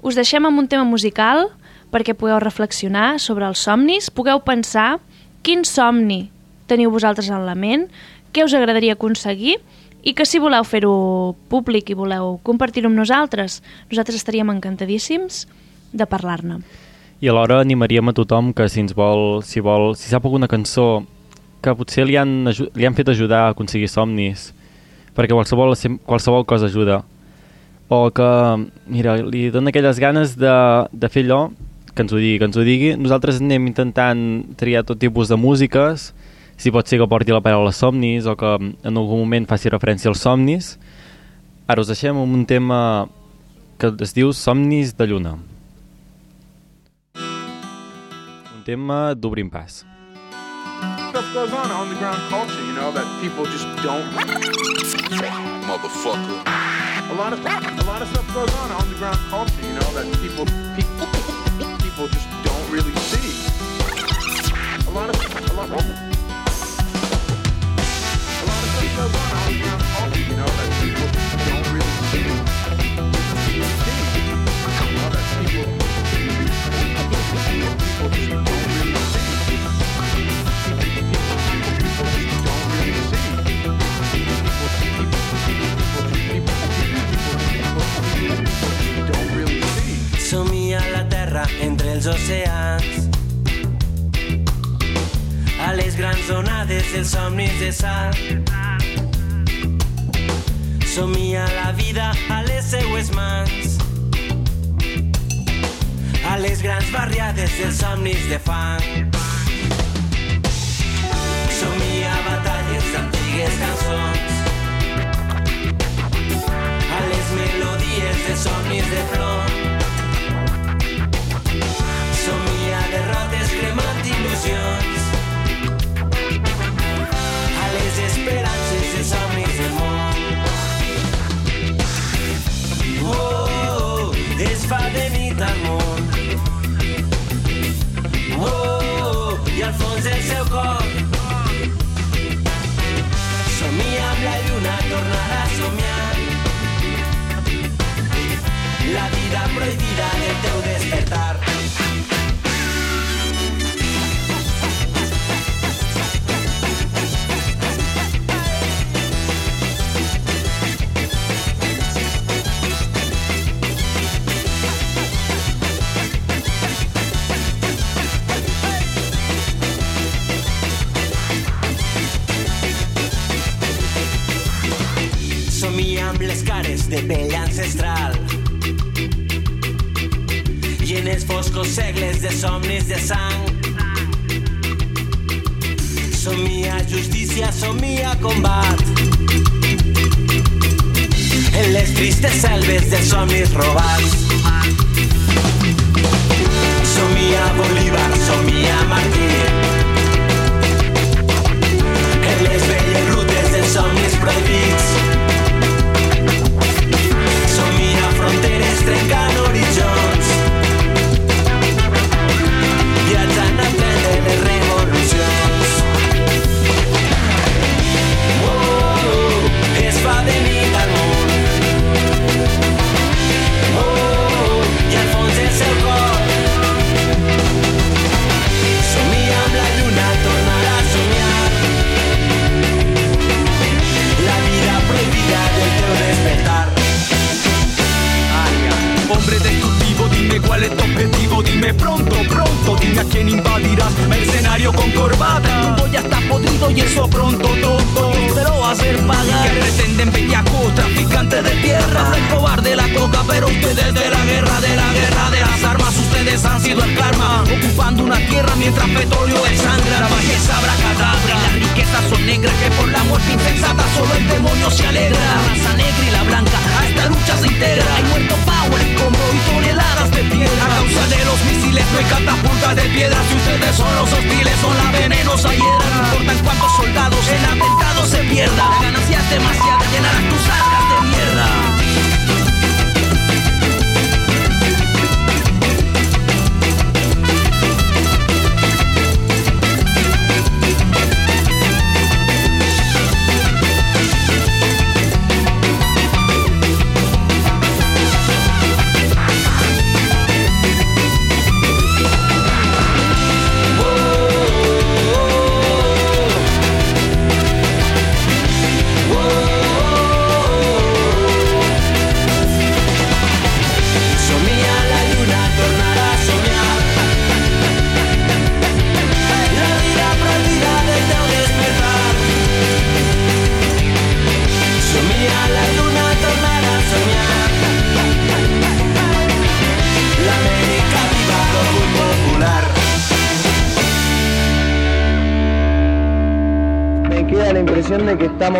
Us deixem amb un tema musical perquè pugueu reflexionar sobre els somnis, pugueu pensar quin somni teniu vosaltres en la ment, què us agradaria aconseguir i que si voleu fer-ho públic i voleu compartir-ho amb nosaltres, nosaltres estaríem encantadíssims de parlar-ne. I alhora animaríem a tothom que si ens vol, si vol, si sap alguna cançó que potser li han, li han fet ajudar a aconseguir somnis, perquè qualsevol, qualsevol cosa ajuda, o que, mira, li dona aquelles ganes de, de fer allò, que ens ho digui, que ens ho digui. Nosaltres anem intentant triar tot tipus de músiques, si pot ser que porti la paraula somnis o que en algun moment faci referència als somnis. Ara us deixem amb un tema que es diu Somnis de Lluna. Tema d'Obrim Pas. Stuff goes on in underground culture, you know, that people just don't. Motherfucker. A lot of a lot of stuff goes on in underground culture, you know, that people people, people just don't really see. A lot of a lot. of A lot of stuff goes on in underground els oceans a les grans onades dels somnis de sal somia la vida a les seues mans a les grans barriades dels somnis de fang somia batalles d'antigues cançons a les melodies de somnis de plom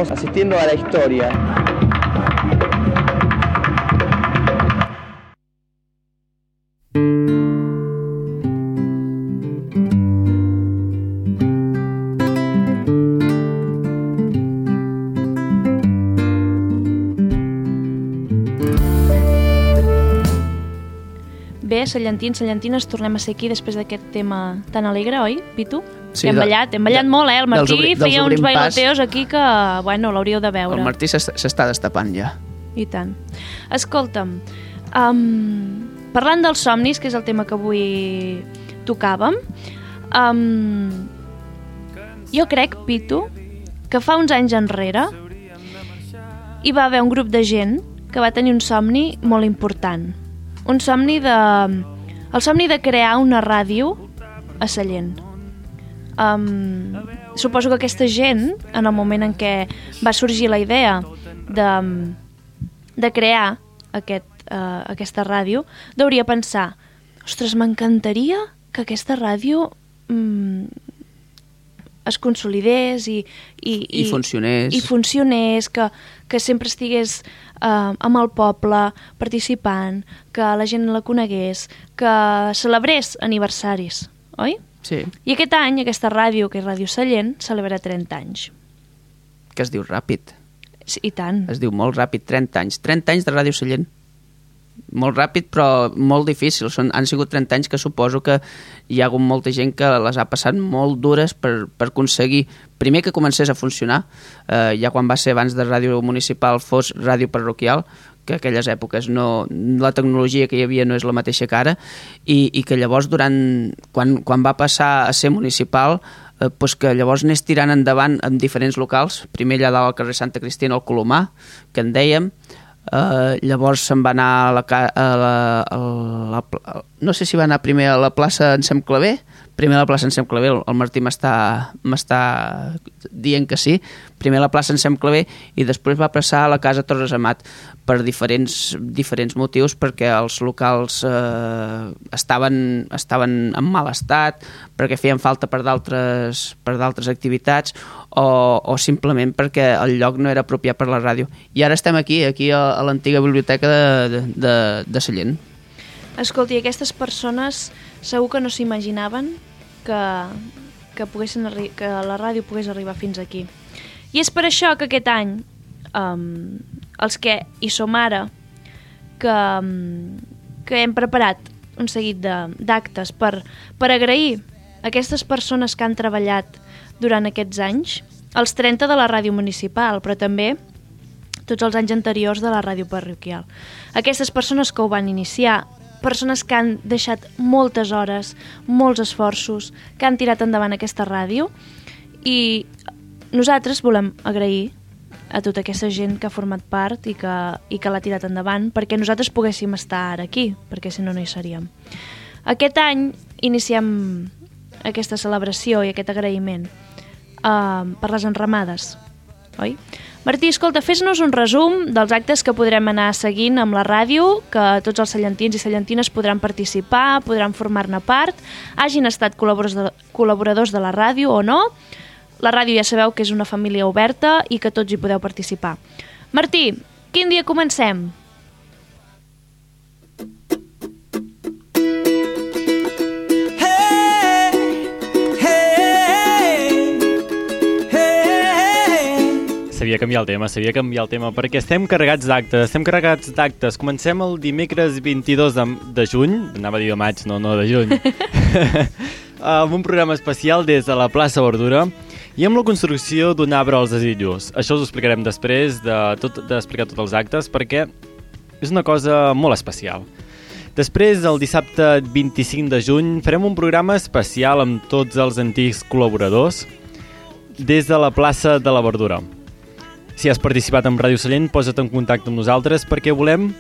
estamos asistiendo a la historia. Bé, Sallentins, Sallentines, tornem a ser aquí després d'aquest tema tan alegre, oi, Pitu? Sí, hem ballat, hem ballat de- molt, eh? El Martí obri- feia uns pas. bailoteos aquí que, bueno, l'hauríeu de veure. El Martí s'est- s'està destapant ja. I tant. Escolta'm, um, parlant dels somnis, que és el tema que avui tocàvem, um, jo crec, Pitu, que fa uns anys enrere hi va haver un grup de gent que va tenir un somni molt important. Un somni de... El somni de crear una ràdio a Sallent. Um, suposo que aquesta gent, en el moment en què va sorgir la idea de, de crear aquest, uh, aquesta ràdio, deuria pensar ostres, m'encantaria que aquesta ràdio mm, es consolidés i, i, I funcionés. i funcionés, que, que sempre estigués uh, amb el poble participant, que la gent la conegués, que celebrés aniversaris, oi? Sí, I aquest any, aquesta ràdio, que és Ràdio Sallent, celebra 30 anys. que es diu ràpid. Sí, I tant. Es diu molt ràpid, 30 anys. 30 anys de Ràdio Sallent. Molt ràpid, però molt difícil. Són, han sigut 30 anys que suposo que hi ha hagut molta gent que les ha passat molt dures per, per aconseguir, primer que comencés a funcionar, eh, ja quan va ser abans de ràdio municipal fos ràdio parroquial, que aquelles èpoques no, la tecnologia que hi havia no és la mateixa que ara, i, i que llavors durant, quan, quan va passar a ser municipal eh, pues que llavors anés tirant endavant en diferents locals, primer allà dalt al carrer Santa Cristina al Colomar, que en dèiem, eh, llavors se'n va anar a la, a la, a la, pla- no sé si va anar primer a la plaça en Sem Clavé, primer a la plaça en Sem Clavé, el Martí m'està dient que sí, primer a la plaça en Sem Clavé i després va passar a la casa Torres Amat per diferents, diferents motius perquè els locals eh, estaven, estaven en mal estat, perquè feien falta per d'altres activitats o, o simplement perquè el lloc no era apropiat per la ràdio. I ara estem aquí, aquí a, a l'antiga biblioteca de, de, de Sallent. Escolti, aquestes persones segur que no s'imaginaven que, que, que la ràdio pogués arribar fins aquí. I és per això que aquest any um, els que hi som ara que, um, que hem preparat un seguit d'actes per, per agrair aquestes persones que han treballat durant aquests anys, els 30 de la ràdio municipal, però també tots els anys anteriors de la ràdio parroquial. Aquestes persones que ho van iniciar, persones que han deixat moltes hores, molts esforços, que han tirat endavant aquesta ràdio i nosaltres volem agrair a tota aquesta gent que ha format part i que, i que l'ha tirat endavant perquè nosaltres poguéssim estar ara aquí, perquè si no no hi seríem. Aquest any iniciem aquesta celebració i aquest agraïment uh, per les enramades, oi? Martí, escolta, fes-nos un resum dels actes que podrem anar seguint amb la ràdio, que tots els cellentins i cellentines podran participar, podran formar-ne part, hagin estat col·laboradors de, la ràdio o no. La ràdio ja sabeu que és una família oberta i que tots hi podeu participar. Martí, quin dia comencem? Sabia canviar el tema, sabia canviar el tema, perquè estem carregats d'actes, estem carregats d'actes. Comencem el dimecres 22 de, de juny, anava a dir de maig, no, no, de juny, amb un programa especial des de la plaça Verdura i amb la construcció d'un arbre als desitjos. Això us ho explicarem després d'explicar de tot, tots els actes, perquè és una cosa molt especial. Després, el dissabte 25 de juny, farem un programa especial amb tots els antics col·laboradors des de la plaça de la Verdura. Si has participat en Ràdio Sallent, posa't en contacte amb nosaltres perquè volem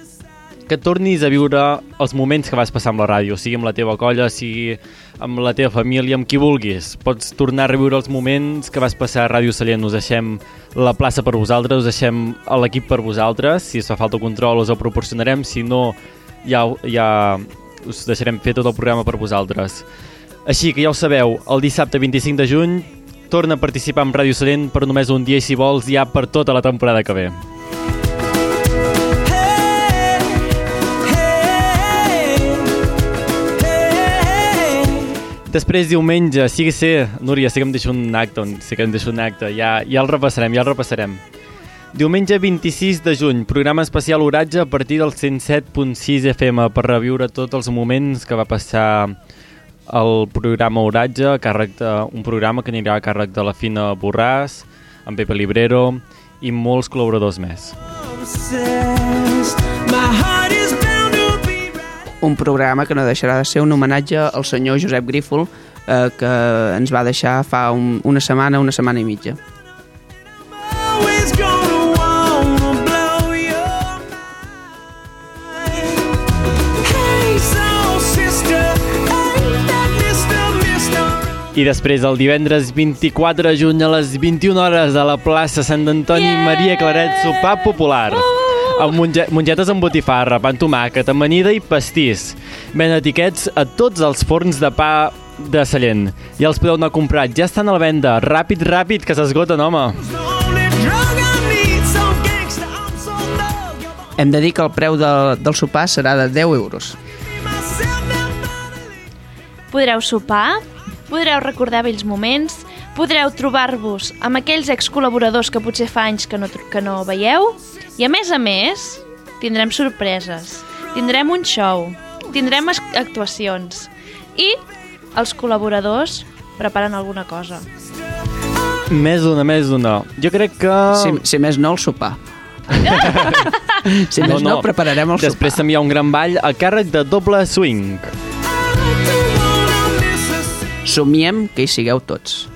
que tornis a viure els moments que vas passar amb la ràdio, sigui amb la teva colla, sigui amb la teva família, amb qui vulguis. Pots tornar a reviure els moments que vas passar a Ràdio Sallent. Us deixem la plaça per vosaltres, us deixem l'equip per vosaltres. Si es fa falta control us el proporcionarem, si no ja, ja us deixarem fer tot el programa per vosaltres. Així que ja ho sabeu, el dissabte 25 de juny torna a participar amb Ràdio Sallent per només un dia i si vols ja per tota la temporada que ve. Després, diumenge, sí que sé, Núria, sí que em deixo un acte, sí que em deixo un acte, ja, ja el repassarem, ja el repassarem. Diumenge 26 de juny, programa especial Oratge a partir del 107.6 FM per reviure tots els moments que va passar el programa Oratge, càrrec de, un programa que anirà a càrrec de la Fina Borràs, amb Pepe Librero i molts col·laboradors més. Un programa que no deixarà de ser un homenatge al senyor Josep Grífol, eh, que ens va deixar fa un, una setmana, una setmana i mitja. I després, el divendres 24 de juny a les 21 hores a la plaça Sant Antoni yeah! Maria Claret, sopar popular. Amb monge mongetes amb botifarra, pa amb tomàquet, amanida i pastís. Ben etiquets a tots els forns de pa de Sallent. Ja els podeu anar a comprar, ja estan a la venda. Ràpid, ràpid, que s'esgoten, home. Hem de dir que el preu de, del sopar serà de 10 euros. Podreu sopar, podreu recordar vells moments, podreu trobar-vos amb aquells excol·laboradors que potser fa anys que no, que no veieu, i a més a més, tindrem sorpreses, tindrem un show, tindrem actuacions, i els col·laboradors preparen alguna cosa. Més d'una, més d'una. Jo crec que... Si, si més no, el sopar. si més no, prepararem el Després també hi ha un gran ball a càrrec de doble swing. Somiem que hi sigueu tots.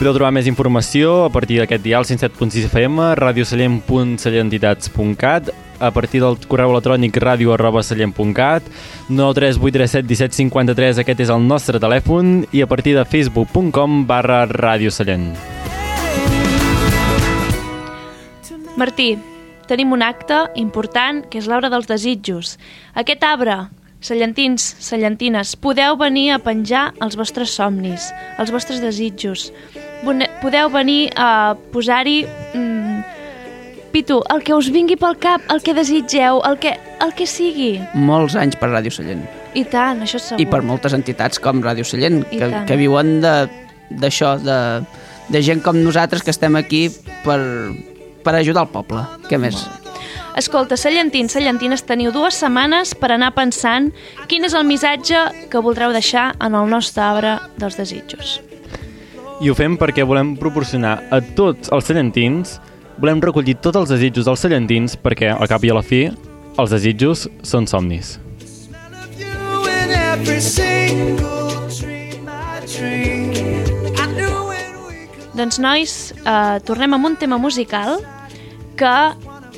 Podeu trobar més informació a partir d'aquest dial 107.6 FM, radiosallent.sallentitats.cat, a partir del correu electrònic radio arroba sallent.cat, 93837 1753, aquest és el nostre telèfon, i a partir de facebook.com barra radiosallent. Martí, tenim un acte important que és l'Arbre dels Desitjos. Aquest arbre, cellentins, cellentines, podeu venir a penjar els vostres somnis, els vostres desitjos. Podeu venir a posar-hi... Mm, Pitu, el que us vingui pel cap, el que desitgeu, el que, el que sigui. Molts anys per Ràdio Sallent. I tant, això segur. I per moltes entitats com Ràdio Sallent, I que, tant. que viuen de- d'això, de, de gent com nosaltres que estem aquí per, per ajudar el poble. Què més? Escolta, cellentins, cellentines, teniu dues setmanes per anar pensant quin és el missatge que voldreu deixar en el nostre arbre dels desitjos. I ho fem perquè volem proporcionar a tots els cellentins, volem recollir tots els desitjos dels cellentins perquè, al cap i a la fi, els desitjos són somnis. every single dream I dream. Doncs nois, eh, tornem amb un tema musical que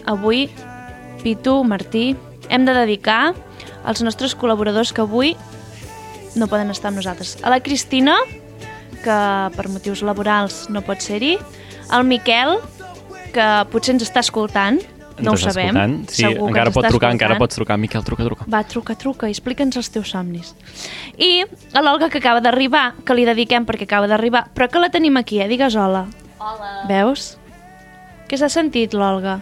avui Pitu, Martí, hem de dedicar als nostres col·laboradors que avui no poden estar amb nosaltres. A la Cristina, que per motius laborals no pot ser-hi, al Miquel, que potser ens està escoltant, no ho sabem. escoltant? Sí, segur encara pot trucar, encara escoltant. pots trucar. Miquel, truca, truca. Va, truca, truca, i explica'ns els teus somnis. I a l'Olga, que acaba d'arribar, que li dediquem perquè acaba d'arribar, però que la tenim aquí, eh? Digues hola. Hola. Veus? Què s'ha sentit, l'Olga?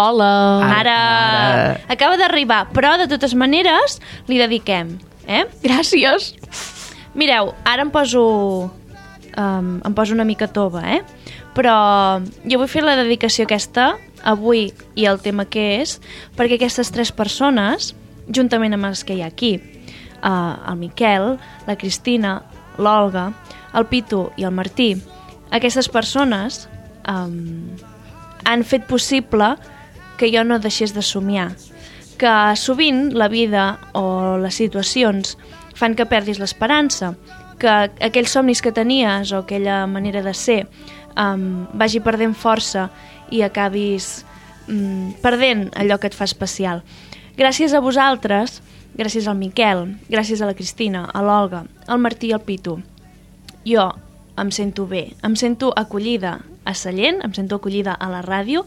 Hola. Ara, Ara. acaba d'arribar, però de totes maneres li dediquem, eh? Gràcies. Mireu, ara em poso um, em poso una mica tova, eh? Però jo vull fer la dedicació aquesta avui i el tema que és, perquè aquestes tres persones, juntament amb els que hi ha aquí, uh, el Miquel, la Cristina, l'Olga, el Pitu i el Martí, aquestes persones um, han fet possible que jo no deixés de somiar, que sovint la vida o les situacions fan que perdis l'esperança, que aquells somnis que tenies o aquella manera de ser um, vagi perdent força i acabis um, perdent allò que et fa especial. Gràcies a vosaltres, gràcies al Miquel, gràcies a la Cristina, a l'Olga, al Martí i al Pitu, jo em sento bé, em sento acollida a Sallent, em sento acollida a la ràdio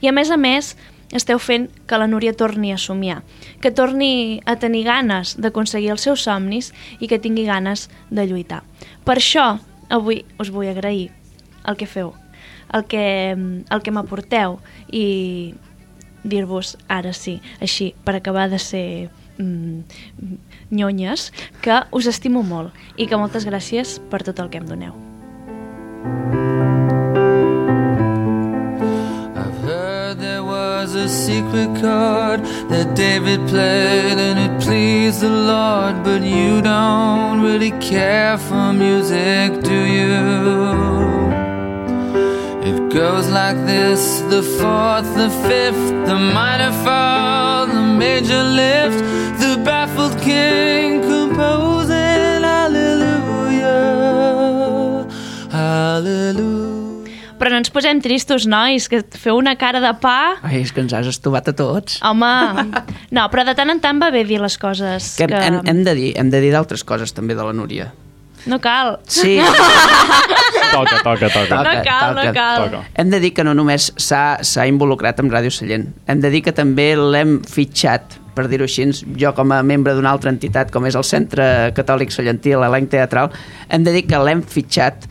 i a més a més esteu fent que la Núria torni a somiar, que torni a tenir ganes d'aconseguir els seus somnis i que tingui ganes de lluitar. Per això avui us vull agrair el que feu, el que, el que m'aporteu i dir-vos ara sí, així, per acabar de ser mm, nyonyes, que us estimo molt i que moltes gràcies per tot el que em doneu. I've heard there was a secret chord that David played and it pleased the Lord, but you don't really care for music, do you? It goes like this the fourth, the fifth, the minor fall, the major lift, the baffled king composing hallelujah, hallelujah. Però no ens posem tristos, nois, que feu una cara de pa. Ai, és que ens has estovat a tots. Home, no, però de tant en tant va bé dir les coses. Que hem, hem, hem de dir, hem de dir d'altres coses també de la Núria. No cal. Sí. Toca, toca, toca. No cal, no cal. Hem de dir que no només s'ha s'ha involucrat amb Ràdio Sallent, hem de dir que també l'hem fitxat per dir-ho així, jo com a membre d'una altra entitat, com és el Centre Catòlic Sallentí, l'Elenc Teatral, hem de dir que l'hem fitxat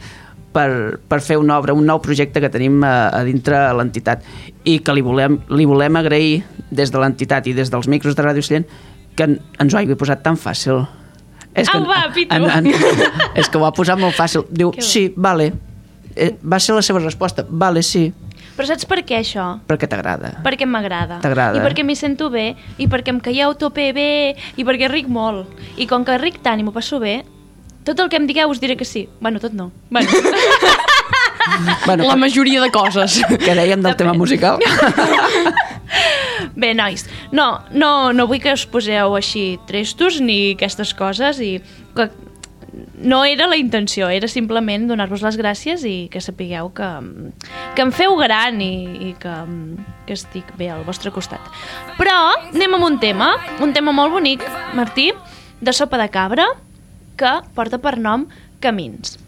per, per fer una obra, un nou projecte que tenim a, a dintre l'entitat i que li volem, li volem agrair des de l'entitat i des dels micros de Ràdio Sallent que en- ens ho hagi posat tan fàcil. És que, Au, va, Pitu. en, en, és que ho ha posat molt fàcil. Diu, Que sí, vale. Eh, va ser la seva resposta. Vale, sí, Però saps per què això? perquè t'agrada. Perquè m'agrada. T'agrada. I perquè m'hi sento bé, i perquè em caieu tope bé, i perquè ric molt. I com que ric tant i m'ho passo bé, tot el que em digueu us diré que sí. Bueno, tot no. Bueno. Bueno, La majoria de coses. Què dèiem del tema musical? Bé, nois, no, no, no vull que us poseu així tristos ni aquestes coses i que no era la intenció, era simplement donar-vos les gràcies i que sapigueu que, que em feu gran i, i que, que estic bé al vostre costat. Però anem amb un tema, un tema molt bonic, Martí, de sopa de cabra, que porta per nom Camins.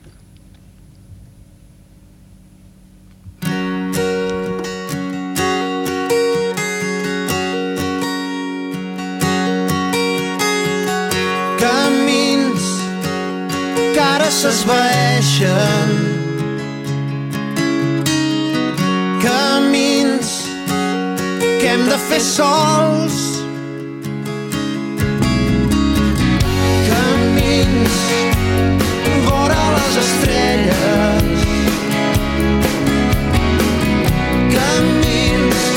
S'esvaeixen camins que hem de fer sols. Camins vora les estrelles. Camins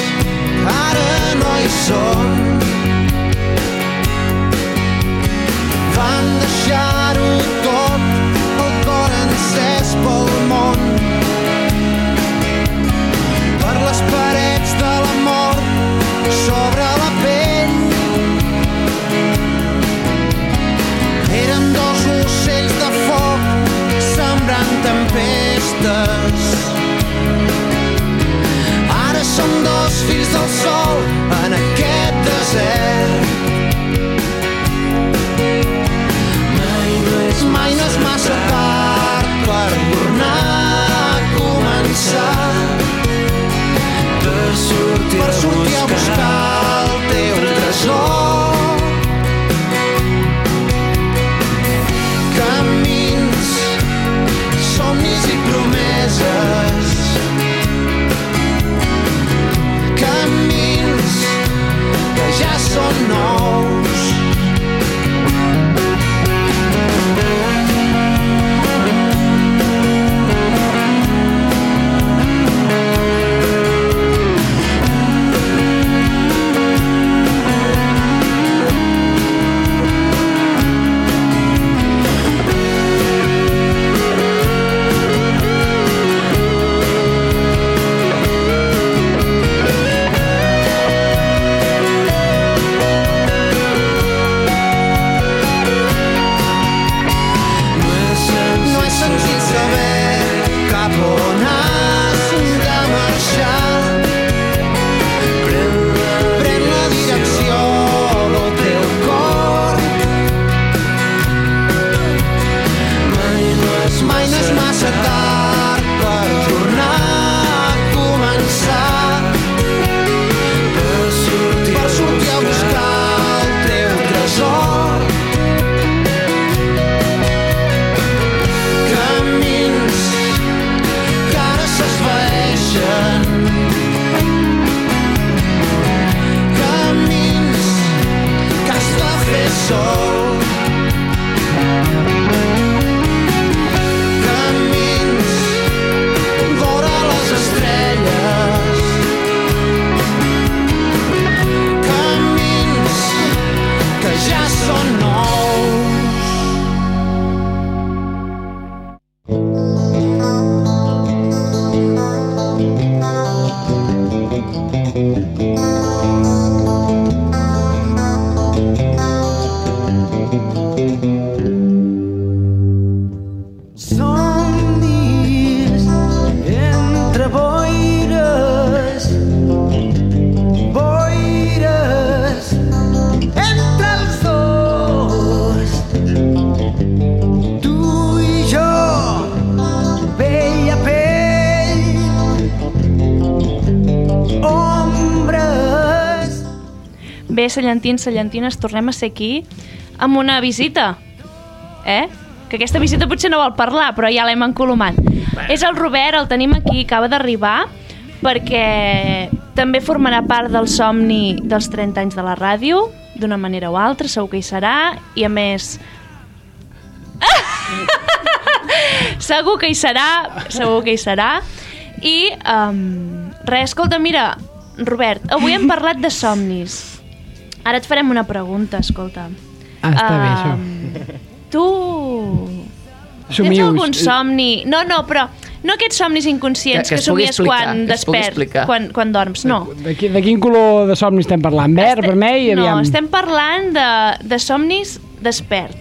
ara no hi són. Van deixar-ho voltes. Ara som dos fills del sol Bé, Sallentins, Sallentines, tornem a ser aquí amb una visita. Eh? Que aquesta visita potser no vol parlar, però ja l'hem encolomat. És el Robert, el tenim aquí, acaba d'arribar, perquè també formarà part del somni dels 30 anys de la ràdio, d'una manera o altra, segur que hi serà, i a més... segur que hi serà, segur que hi serà. I, um, res, escolta, mira, Robert, avui hem parlat de somnis. Ara et farem una pregunta, escolta. Ah, està bé, això. Tu... Tens Somius. algun somni? No, no, però no aquests somnis inconscients Que- que, que somies explicar, quan despert, quan, quan dorms, no. De, qui, de quin color de somni estem parlant? Verd, vermell? No, Aviam. estem parlant de, de somnis despert.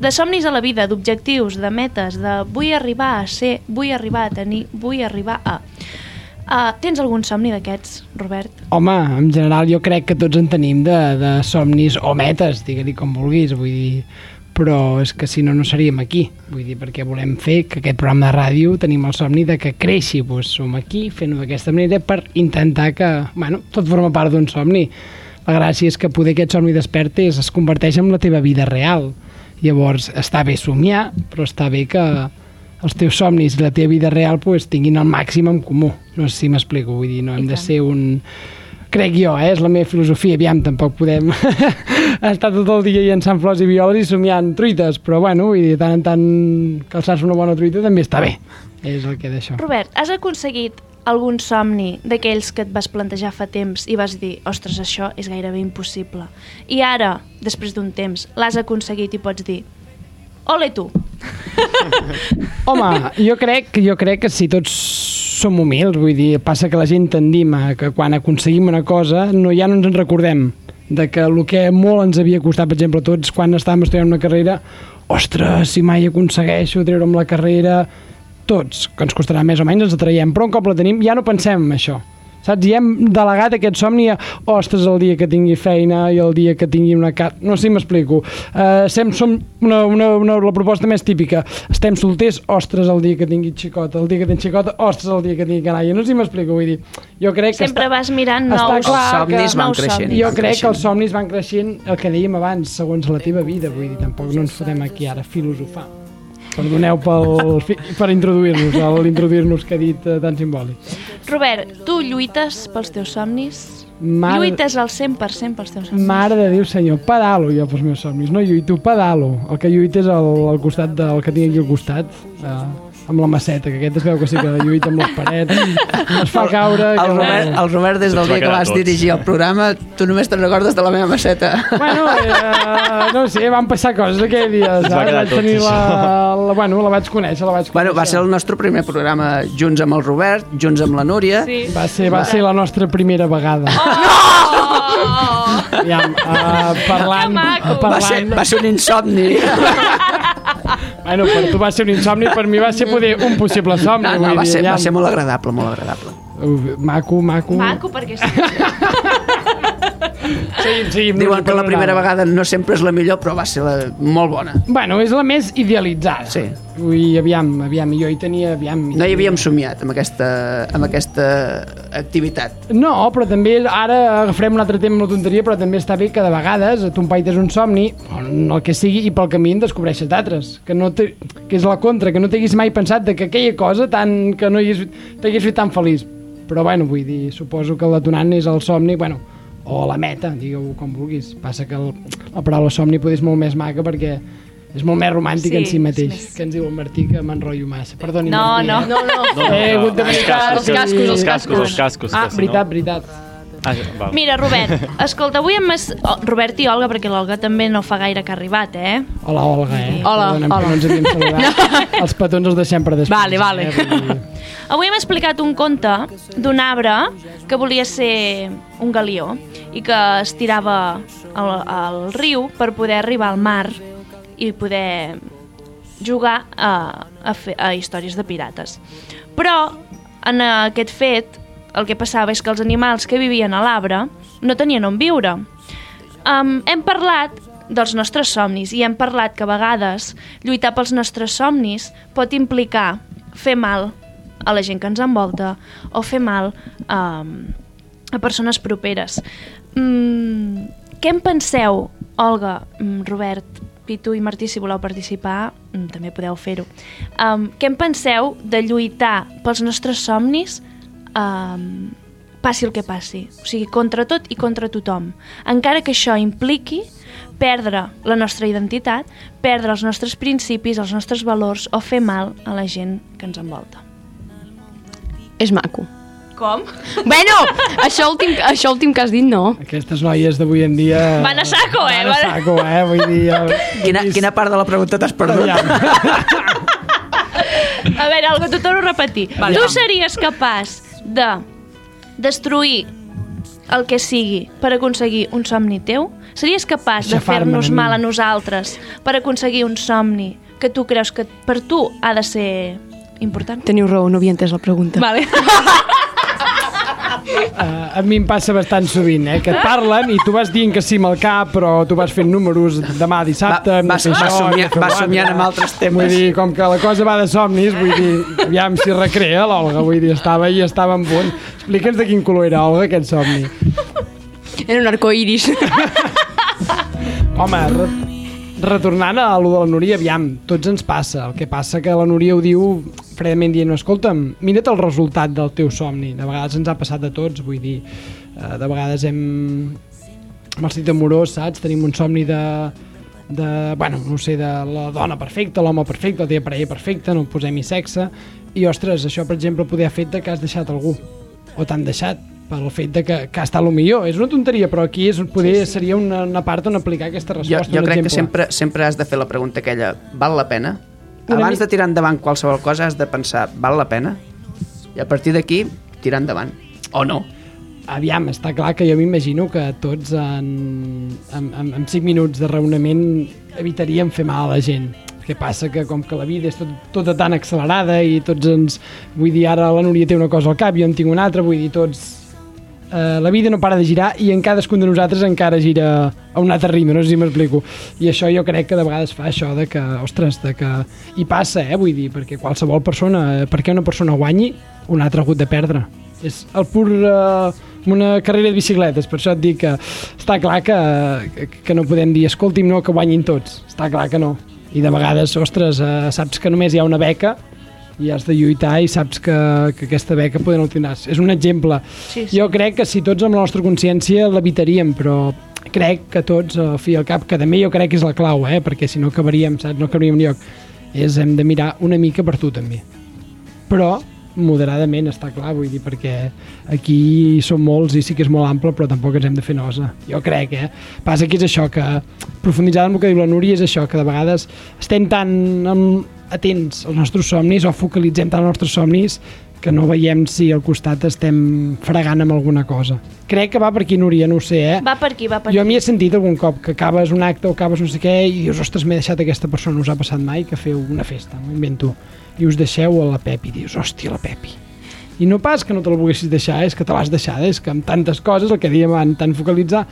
De somnis a la vida, d'objectius, de metes, de vull arribar a ser, vull arribar a tenir, vull arribar a... Uh, tens algun somni d'aquests, Robert? Home, en general jo crec que tots en tenim de, de somnis o metes, digue-li com vulguis, vull dir, però és que si no, no seríem aquí. Vull dir, perquè volem fer que aquest programa de ràdio tenim el somni de que creixi, doncs som aquí fent-ho d'aquesta manera per intentar que, bueno, tot forma part d'un somni. La gràcia és que poder aquest somni despertes es converteix en la teva vida real. Llavors, està bé somiar, però està bé que els teus somnis i la teva vida real pues, tinguin el màxim en comú. No sé si m'explico, vull dir, no hem de ser un... Crec jo, eh? és la meva filosofia, aviam, tampoc podem estar tot el dia llançant flors i violes i somiant truites, però bueno, vull dir, tant en tant calçar-se una bona truita també està bé. És el que d'això. Robert, has aconseguit algun somni d'aquells que et vas plantejar fa temps i vas dir, ostres, això és gairebé impossible. I ara, després d'un temps, l'has aconseguit i pots dir, ole tu! Home, jo crec, jo crec que si tots som humils, vull dir, passa que la gent tendim a que quan aconseguim una cosa no, ja no ens en recordem de que el que molt ens havia costat, per exemple, tots quan estàvem estudiant una carrera, ostres, si mai aconsegueixo treure'm la carrera, tots, que ens costarà més o menys, ens atraiem, però un cop la tenim ja no pensem en això. Saps? I hem delegat aquest somni a, ostres, el dia que tingui feina i el dia que tingui una casa... No sé si m'explico. Uh, sem, som una, una, una, la proposta més típica. Estem solters, ostres, el dia que tingui xicota. El dia que tingui xicota, ostres, el dia que tingui canalla. No sé si m'explico, vull dir. Jo crec que Sempre està, vas mirant està nous, clar Els somnis que... van creixent. Jo van crec que creixent. els somnis van creixent, el que dèiem abans, segons la teva vida, vull dir, tampoc no ens fotem aquí ara a filosofar. Perdoneu pel, per introduir-nos, a l'introduir-nos que he dit eh, tan simbòlic. Robert, tu lluites pels teus somnis? Mare- Lluites al 100% pels teus somnis? Mare de Déu senyor, pedalo jo pels meus somnis, no lluito, pedalo. El que lluito és el, el costat del que tinc aquí al costat, eh, amb la maceta, que aquest es veu que sí que lluita amb les parets, es fa caure... El que Robert, no. el Robert des del va dia que vas tots. dirigir el programa, tu només te'n recordes de la meva maceta. Bueno, eh, no sé, van passar coses aquell dia, va saps? quedar Vaig tenir la, la, bueno, la vaig conèixer, la vaig conèixer. Bueno, va ser el nostre primer programa junts amb el Robert, junts amb la Núria. Sí. Va ser, va ser la nostra primera vegada. Oh! Aviam, uh, parlant, maco. Va ser, parlant... va ser un insomni. Bueno, per tu va ser un insomni, per mi va ser poder un possible somni. No, no, va dir, ser, va ser molt agradable, molt agradable. Uh, Maco, maco. Maco, perquè sí. Seguim, seguim. Diuen que la primera vegada no sempre és la millor, però va ser la, molt bona. Bueno, és la més idealitzada. Sí. Ui, aviam, aviam, jo hi tenia... Aviam, No hi havíem somiat amb aquesta, amb aquesta activitat. No, però també ara agafarem un altre tema amb la tonteria, però també està bé que de vegades tu empaites un somni, o el que sigui, i pel camí en descobreixes d'altres, que, no te, que és la contra, que no t'haguis mai pensat de que aquella cosa tan, que no hagués- t'hagués fet tan feliç. Però bueno, vull dir, suposo que el detonant és el somni, bueno, o la meta, digueu com vulguis. Passa que el, la paraula somni potser és molt més maca perquè és molt més romàntic Sí, en si mateix, més- que ens diu el Martí que m'enrotllo massa. Perdoni, No, Martí, no. eh? No, no. No, He hagut de els cascos, els cascos, els els cascos, els cascos. Ah, que si veritat, no... veritat. Ah, val. Mira, Robert, escolta, avui hem... Es... Oh, Robert i Olga, perquè l'Olga també no fa gaire que ha arribat, eh? Hola, Olga, eh? Hola, Perdona'm hola. No ens havíem saludat. els petons els deixem per després. Vale, vale. Eh? Vull dir, Avui hem explicat un conte d'un arbre que volia ser un galió i que es tirava al, al riu per poder arribar al mar i poder jugar a, a, fer, a històries de pirates. Però en aquest fet el que passava és que els animals que vivien a l'arbre no tenien on viure. Um, hem parlat dels nostres somnis i hem parlat que a vegades lluitar pels nostres somnis pot implicar fer mal a la gent que ens envolta o fer mal um, a persones properes. Mm, què en penseu, Olga, mm, Robert, Pitu i Martí, si voleu participar, mm, també podeu fer-ho. Um, què en penseu de lluitar pels nostres somnis um, passi el que passi, o sigui, contra tot i contra tothom. Encara que això impliqui perdre la nostra identitat, perdre els nostres principis, els nostres valors o fer mal a la gent que ens envolta. És maco. Com? Bueno, això últim, això últim que has dit no. Aquestes noies d'avui en dia... Van a saco, eh? Van a saco, eh? Vull dir... El... Quina, quina part de la pregunta t'has perdut? Ja. A veure, algo t'ho torno a repetir. Vale. tu series capaç de destruir el que sigui per aconseguir un somni teu? Series capaç de fer-nos mal a nosaltres per aconseguir un somni que tu creus que per tu ha de ser important? Teniu raó, no havia entès la pregunta. Vale. Uh, a mi em passa bastant sovint, eh? Que et parlen i tu vas dient que sí amb el cap, però tu vas fent números demà dissabte... Va- vas això, de somiar- vas l'altre. somiant amb altres temes. Vull dir, com que la cosa va de somnis, vull dir, aviam si recrea l'Olga, vull dir, estava i estava en punt. Explica'ns de quin color era, Olga, aquest somni. Era un arcoiris. Home, retornant a lo de la Núria, aviam, tots ens passa. El que passa que la Núria ho diu fredament dient, escolta'm, mira't el resultat del teu somni. De vegades ens ha passat a tots, vull dir, eh, de vegades hem... amb el sentit amorós, saps? Tenim un somni de, de, bueno, no sé, de la dona perfecta, l'home perfecte, la teva parella perfecta, no posem-hi sexe, i ostres, això per exemple poder ha fet que has deixat algú, o t'han deixat, pel fet de que, que ha estat el millor. És una tonteria, però aquí és, poder, sí, sí. seria una, una part on aplicar aquesta Jo, resposta. jo un crec que exemple. sempre, sempre has de fer la pregunta aquella, val la pena? Una Abans mi- de tirar endavant qualsevol cosa has de pensar, val la pena? I a partir d'aquí, tirar endavant. O no. Aviam, està clar que jo m'imagino que tots en, en, en, en 5 minuts de raonament evitaríem fer mal a la gent. Que passa que com que la vida és tot, tota tan accelerada i tots ens... Vull dir, ara la Núria té una cosa al cap, jo en tinc una altra, vull dir, tots... Eh, la vida no para de girar i en cadascun de nosaltres encara gira a un altre ritme, no sé si m'explico. I això jo crec que de vegades fa això de que, ostres, de que... I passa, eh, vull dir, perquè qualsevol persona, eh, perquè una persona guanyi, un altre ha hagut de perdre. És el pur... Eh, una carrera de bicicletes, per això et dic que està clar que, que no podem dir escolti'm, no, que guanyin tots. Està clar que no. I de vegades, ostres, eh, saps que només hi ha una beca i has de lluitar i saps que, que aquesta beca poden obtenir. És un exemple. Sí, sí. Jo crec que si tots amb la nostra consciència l'evitaríem, però crec que tots, al fi i al cap, que també jo crec que és la clau, eh? perquè si no acabaríem, saps? No acabaríem lloc. És, hem de mirar una mica per tu també. Però moderadament, està clar, vull dir, perquè aquí som molts i sí que és molt ample, però tampoc ens hem de fer nosa. Jo crec, eh? Passa que és això, que profunditzant en el que diu la Núria és això, que de vegades estem tan amb, atents als nostres somnis o focalitzem tant els nostres somnis que no veiem si al costat estem fregant amb alguna cosa. Crec que va per aquí, Núria, no ho sé, eh? Va per aquí, va per Jo aquí. m'hi he sentit algun cop que acabes un acte o acabes no sé què i dius, ostres, m'he deixat aquesta persona, no us ha passat mai que feu una festa, m'ho invento, i us deixeu a la Pepi, dius, hòstia, la Pepi. I no pas que no te la volguessis deixar, és que te l'has deixada, és que amb tantes coses, el que dèiem van tan focalitzar,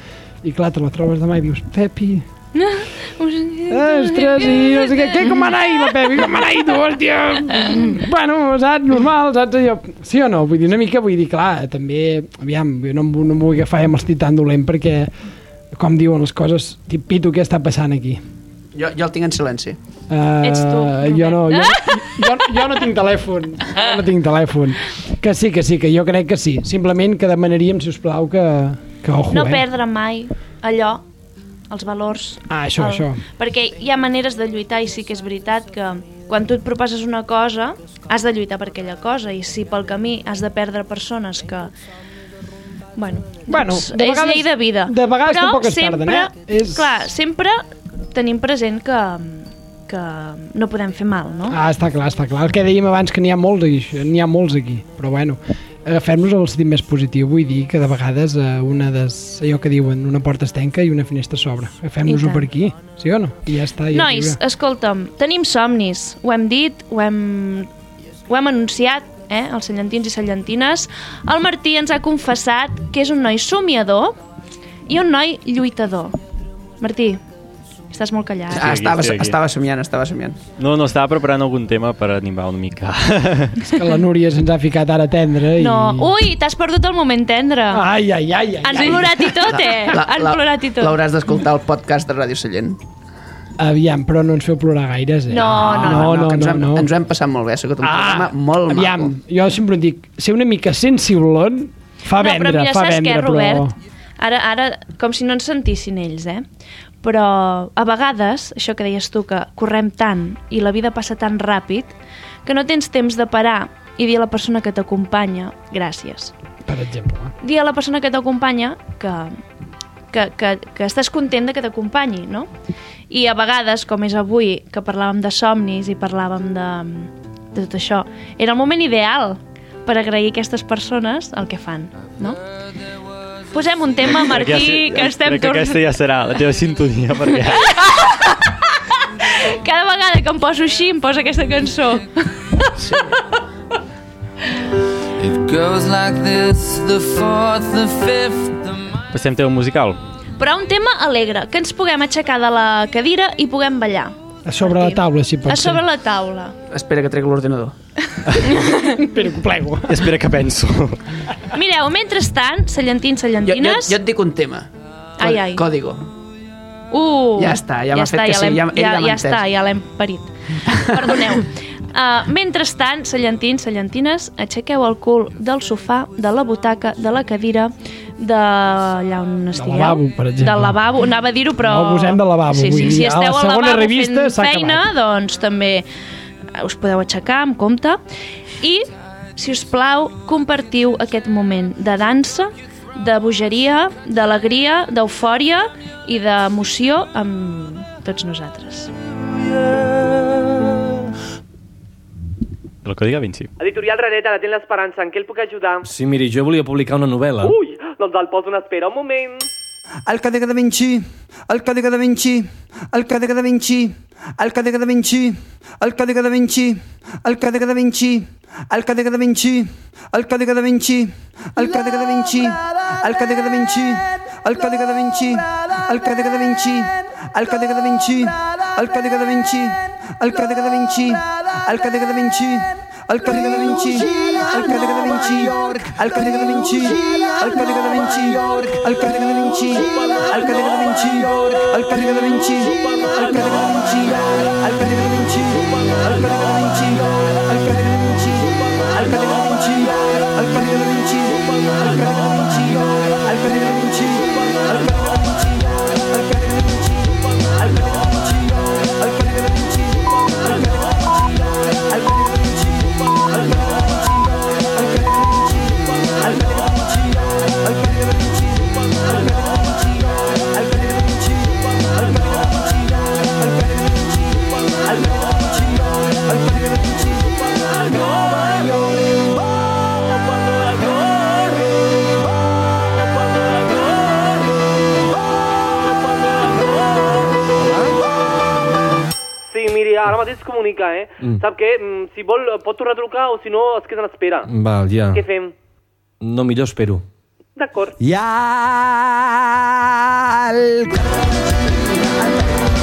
i clar, te la trobes demà i dius, Pepi, ostres, i no sé què, què, com anar ahir la Pepi, com anar ahir tu, hòstia, bueno, saps, normal, saps, allò, sí o no, vull dir, una mica, vull dir, clar, també, aviam, jo no, em no em vull agafar amb el tan dolent perquè, com diuen les coses, tip, pito, què està passant aquí? Jo, jo el tinc en silenci. Uh, Ets tu, jo no, jo, jo, jo no tinc telèfon, jo no tinc telèfon. Que sí, que sí, que jo crec que sí. Simplement que demanaríem, si us plau, que, que ojo, No eh? perdre mai allò, els valors. Ah, això, el... això. Perquè hi ha maneres de lluitar i sí que és veritat que quan tu et proposes una cosa has de lluitar per aquella cosa i si pel camí has de perdre persones que Bueno, bueno doncs de vegades, és llei de vida. De vegades Però tampoc es sempre, perden, eh? És... Clar, sempre tenim present que, que no podem fer mal, no? Ah, està clar, està clar. El que dèiem abans que n'hi ha molts, n'hi ha molts aquí, però bueno, agafem-nos el sentit més positiu. Vull dir que de vegades eh, una des, allò que diuen una porta es tanca i una finestra s'obre. Agafem-nos-ho per aquí, sí o no? I ja està. Ja Nois, arriba. escolta'm, tenim somnis. Ho hem dit, ho hem, ho hem anunciat, eh, els cellentins i cellentines. El Martí ens ha confessat que és un noi somiador i un noi lluitador. Martí, Estàs molt callat. Ah, estava, aquí. estava somiant, estava somiant. No, no, estava preparant algun tema per animar una mica. És que la Núria se'ns ha ficat ara tendre i... No, ui, t'has perdut el moment tendre. Ai, ai, ai. ai Ens plorat i tot, eh? La, la, plorat i tot. L'hauràs d'escoltar el podcast de Ràdio Sallent. Aviam, però no ens feu plorar gaires, eh? No, no, ah, no, no, no, no, ens, hem, no. ens ho hem passat molt bé, ha sigut un ah, programa molt aviam, maco. Aviam, jo sempre dic, ser una mica sensiblon fa no, vendre, però mira, fa saps què, Robert? però... Ara, ara, com si no ens sentissin ells, eh? però a vegades, això que deies tu, que correm tant i la vida passa tan ràpid que no tens temps de parar i dir a la persona que t'acompanya gràcies. Per exemple. Dir a la persona que t'acompanya que, que, que, que estàs content de que t'acompanyi, no? I a vegades, com és avui, que parlàvem de somnis i parlàvem de, de tot això, era el moment ideal per agrair a aquestes persones el que fan, no? Posem un tema, Martí, que, ja, que estem... Crec que aquesta ja serà la teva sintonia, perquè... Cada vegada que em poso així em posa aquesta cançó. Sí. It goes like this, the fourth, the fifth, the... Passem teu musical. Però un tema alegre, que ens puguem aixecar de la cadira i puguem ballar. A sobre la taula, si pot A sobre la taula. Espera que tregui l'ordinador. Espera que plego. I espera que penso. Mireu, mentrestant, sallentins, sallentines... Jo, jo, jo et dic un tema. Ai, ai. Código. Uh, ja està, ja, ja m'ha fet que ja sí. Ja, ja, ja està, ja l'hem parit. Perdoneu. Uh, mentrestant, sallentins, sallentines, aixequeu el cul del sofà, de la butaca, de la cadira, d'allà on estigueu. Del lavabo, per exemple. Del lavabo, anava a dir-ho, però... No abusem del lavabo. Sí, sí, si esteu al lavabo revista, fent feina, acabat. doncs també eh, us podeu aixecar amb compte. I, si us plau, compartiu aquest moment de dansa, de bogeria, d'alegria, d'eufòria i d'emoció amb tots nosaltres. El que diga Vinci. Editorial Rareta, la tinc l'esperança. En què el puc ajudar? Sí, miri, jo volia publicar una novel·la. Ui! Doncs el poso en espera un moment. El cadega da Vinci, el cadega da Vinci, el cadega da Vinci, el cadega da Vinci, el cadega da Vinci, el cadega da Vinci, el cadega da Vinci, el cadega da Vinci, el cadega da Vinci, el cadega da Vinci, el cadega da Vinci, el cadega da Vinci, el cadega da Vinci, el cadega da Vinci, el cadega de Vinci, el Cadega da Vinci. alcalde de Vinci, alcalde de Vinci, alcalde de Vinci, alcalde de Vinci, alcalde de Vinci, alcalde de Vinci, alcalde de Vinci, alcalde Vinci, Vinci, Vinci, Vinci, Vinci, ara mateix es comunica, eh? Mm. Sap què? Mm, Si vol, pot tornar a trucar o si no es queda en espera. Val, ja. Què fem? No, millor espero. D'acord. Ja el...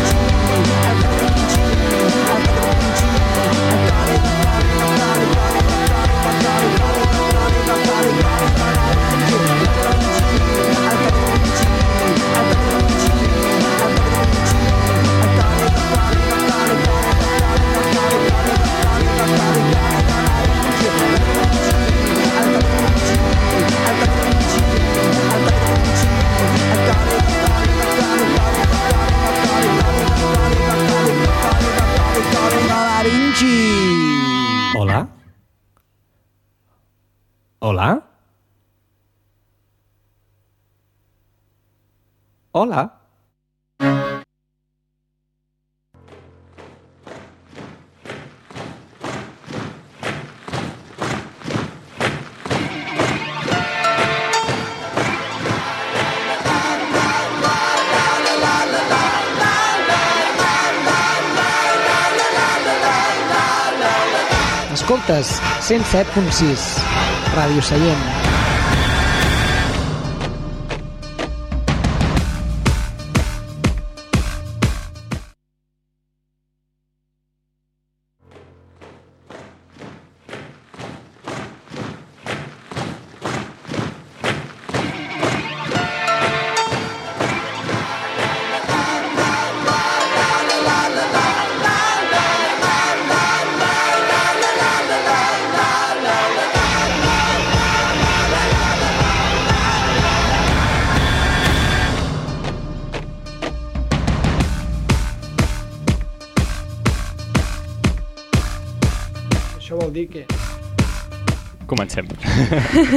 Hola. Escoltes 107.6 Ràdio Seient.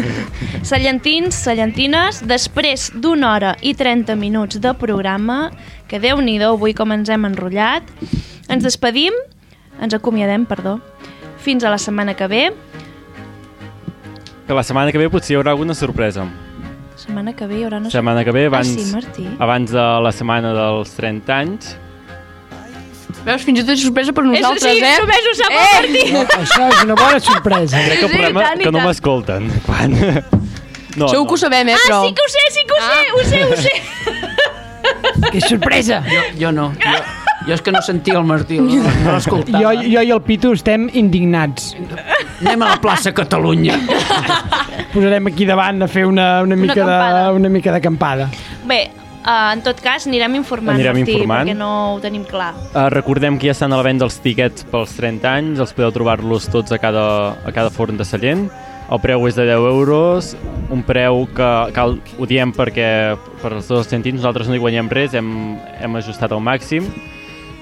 Sallentins, sallentines, després d'una hora i 30 minuts de programa, que déu nhi avui com ens hem enrotllat, ens despedim, ens acomiadem, perdó, fins a la setmana que ve. Que la setmana que ve potser hi haurà alguna sorpresa. Setmana que ve hi haurà una... setmana que ve, abans, Ah, sí, Martí. abans de la setmana dels 30 anys. Veus, fins i tot és sorpresa per nosaltres, sí, eh? només ho sap el Martí. No, això és una bona sorpresa. Crec que el Sí, problema tant i que no m'escolten. Quan... No, Segur no. que ho sabem, eh, Ah, però... sí que ho sé, sí que ho sé, ho sé, ho sé. Que sorpresa! Jo, jo no. Jo, jo és que no sentia el Martí, no, no l'escoltava. Jo, jo i el Pitu estem indignats. Anem a la plaça Catalunya. Posarem aquí davant a fer una, una, mica, de, acampada. una mica d'acampada. Bé, uh, en tot cas, anirem informant, Anirem Martí, informant. perquè no ho tenim clar. Uh, recordem que ja estan a la venda els tiquets pels 30 anys, els podeu trobar-los tots a cada, a cada forn de Sallent. El preu és de 10 euros, un preu que cal, ho diem perquè per als dos sentits nosaltres no hi guanyem res, hem, hem ajustat al màxim.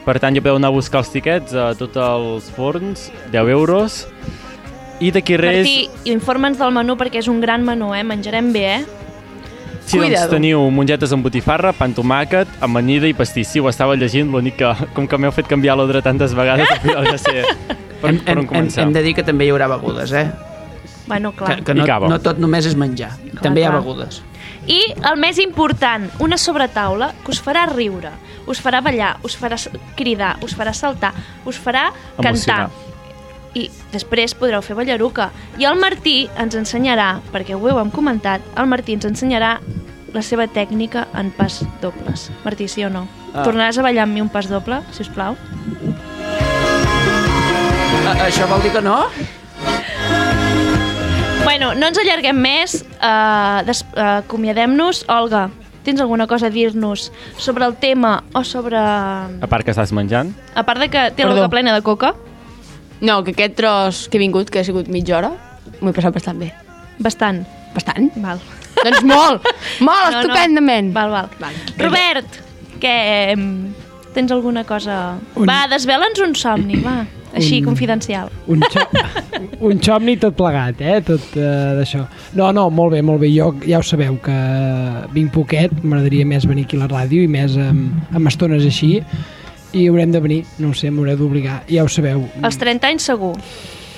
Per tant, ja podeu anar a buscar els tiquets a tots els forns, 10 euros. I d'aquí res... Martí, informa'ns del menú perquè és un gran menú, eh? Menjarem bé, eh? Sí, doncs Cuidado. teniu mongetes amb botifarra, pa amb tomàquet, amanida i pastís. Sí, ho estava llegint, l'únic que, com que m'heu fet canviar l'ordre tantes vegades, al final ja sé per, Hem, per hem, on hem, començar. hem de dir que també hi haurà begudes, eh? Bueno, clar. Que, que no, no tot només és menjar. també hi ha clar. begudes. I el més important, una sobretaula que us farà riure, us farà ballar, us farà cridar, us farà saltar, us farà Emocionar. cantar. I després podreu fer ballaruca. I el Martí ens ensenyarà, perquè ho hem comentat, el Martí ens ensenyarà la seva tècnica en pas dobles. Martí, sí o no? Ah. Tornaràs a ballar amb mi un pas doble, si us plau? A, això vol dir que no? Bueno, no ens allarguem més, uh, uh, acomiadem-nos. Olga, tens alguna cosa a dir-nos sobre el tema o sobre... A part que estàs menjant. A part de que té la Perdó. boca plena de coca. No, que aquest tros que he vingut, que ha sigut mitja hora, m'ho he passat bastant bé. Bastant. Bastant? Val. Doncs molt, molt, No, no. estupendament. Val, val. val. Robert, que tens alguna cosa... Un- Va, desvela'ns un somni, va. Així, Un- confidencial. Un, xo un xomni tot plegat, eh? Tot uh, d'això. No, no, molt bé, molt bé. Jo ja ho sabeu que vinc poquet, m'agradaria més venir aquí a la ràdio i més amb, amb estones així i haurem de venir, no ho sé, m'haureu d'obligar, ja ho sabeu. Als 30 anys segur.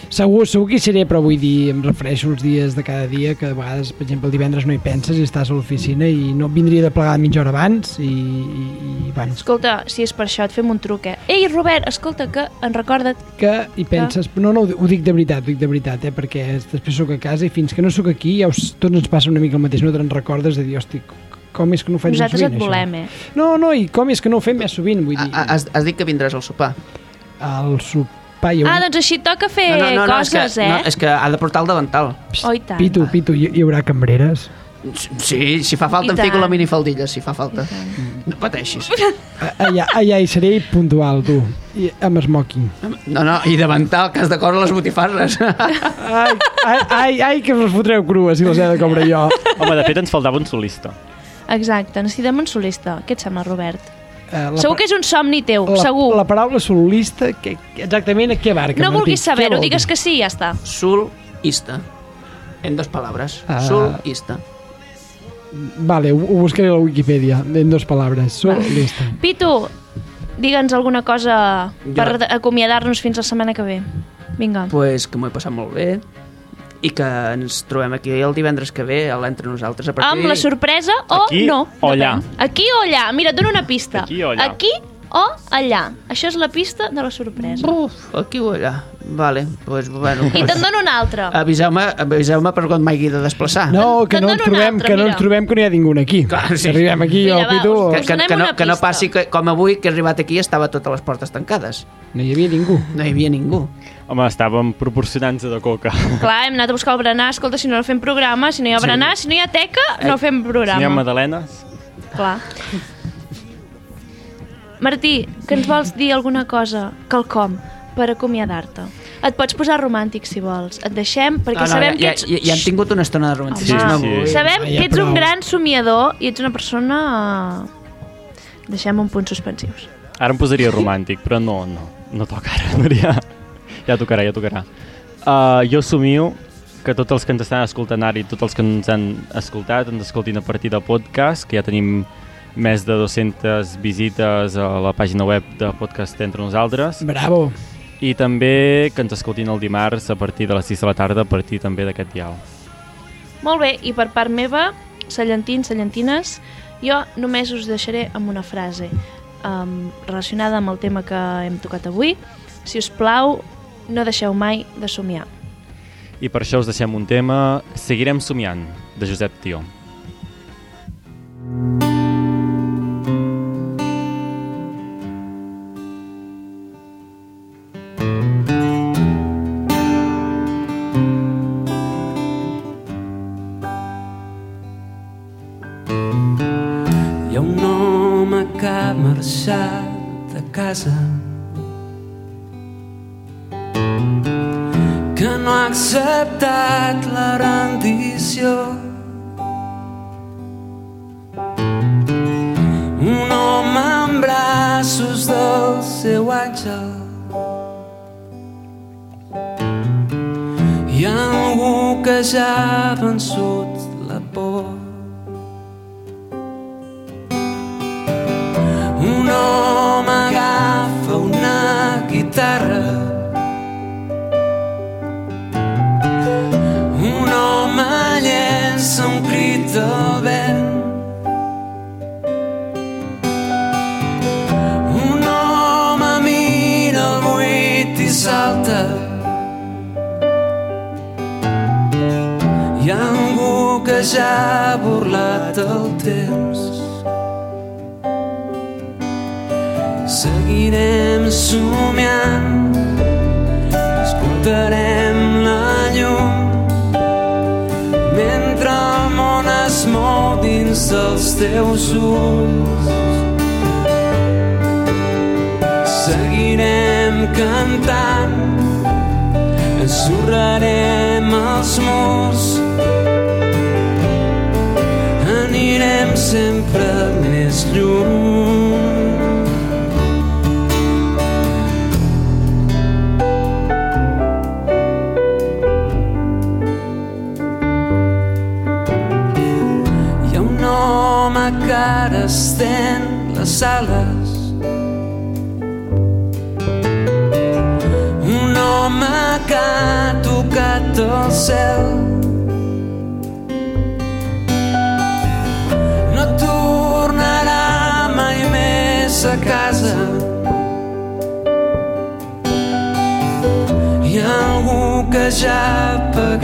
Segur, segur que hi seré, però vull dir, em refereixo als dies de cada dia, que de vegades, per exemple, el divendres no hi penses i estàs a l'oficina i no vindria de plegar mitja hora abans i, i, i bueno, Escolta, si és per això, et fem un truc, eh? Ei, Robert, escolta, que en recorda't... que hi penses... No, no, ho dic de veritat, ho dic de veritat, eh? perquè després sóc a casa i fins que no sóc aquí ja us, tots ens passa una mica el mateix, no te'n recordes de dir, hosti, com és que no ho fem més Nosaltres sovint, et això? volem, eh? No, no, i com és que no ho fem més sovint, vull dir, Has, has dit que vindràs al sopar. el sopar... Hi Ah, doncs així toca fer no, no, no, coses, és que, eh? No, és que ha de portar el davantal. Oh, i tant. Pitu, pitu, hi, hi haurà cambreres? Sí, si fa falta I em fico tant. la minifaldilla, si fa falta. No pateixis. Allà, allà hi seré puntual, tu, i amb smoking. No, no, i davantal, que has de córrer les botifarres. Ai, ai, ai, ai, que us les fotreu crues i les he de cobrar jo. Home, de fet ens faltava un solista. Exacte, necessitem un solista. Què et sembla, Robert? Eh, la Segur que és un somni teu, la, segur. La paraula solista, que, que exactament a què abarca, no vulguis saber-ho, digues que sí i ja està. Sul-ista. En dos palabras. Ah. Sul-ista. Vale, ho, ho buscaré a la Wikipedia, en dos palabras. So, listo. Pitu, digue'ns alguna cosa Jo- per acomiadar-nos fins la setmana que ve. Vinga. pues, que m'ho he passat molt bé i que ens trobem aquí el divendres que ve a l'Entre Nosaltres a partir... Amb la sorpresa o Aquí no. o allà. Aquí o allà. Mira, et dono una pista. Aquí o allà. Aquí o allà. Això és la pista de la sorpresa. Uf, aquí o allà. Vale, pues, bueno, I te'n dono una altra. Aviseu-me aviseu per quan m'hagi de desplaçar. No, que no ens trobem, altra, que no ens trobem que no hi ha ningú aquí. Clar, Si arribem aquí, jo, Mira, va, Pitu... us- que, que, que, no, que no passi que, com avui que he arribat aquí estava totes les portes tancades. No hi havia ningú. No hi havia ningú. Home, estàvem proporcionant-se de coca. Clar, hem anat a buscar el berenar. Escolta, si no, no fem programa. Si no hi ha Sí. berenar, si no hi ha teca, no fem Si programa. n'hi ha magdalenes... Clar. Martí, que ens vols dir alguna cosa, quelcom, per acomiadar-te? Et pots posar romàntic, si vols. Et deixem, perquè Ah, no, sabem ja, que ets... ja, ja hem tingut una estona de romanticisme Home, avui. Sabem Ah, que ja, ets un gran somiador i ets una persona... eh, Deixem un punt suspensius. Ara em posaria romàntic, però no, no, no toca ara, Maria. Ja tocarà, ja tocarà. Uh, jo somio que tots els que ens estan escoltant ara i tots els que ens han escoltat ens escoltin a partir del podcast, que ja tenim més de 200 visites a la pàgina web de podcast entre nosaltres. Bravo. I també que ens escoltin el dimarts a partir de les 6 de la tarda, a partir també d'aquest dial. Molt bé, i per part meva, cellentins, cellentines, jo només us deixaré amb una frase um, relacionada amb el tema que hem tocat avui. Si us plau, no deixeu mai de somiar. I per això us deixem un tema, Seguirem somiant, de Josep Tió. Hi els murs, anirem sempre més lluny. Ara estén les ales Un home que tocat el cel. No tornarà mai més a casa. Ha algú que ja ha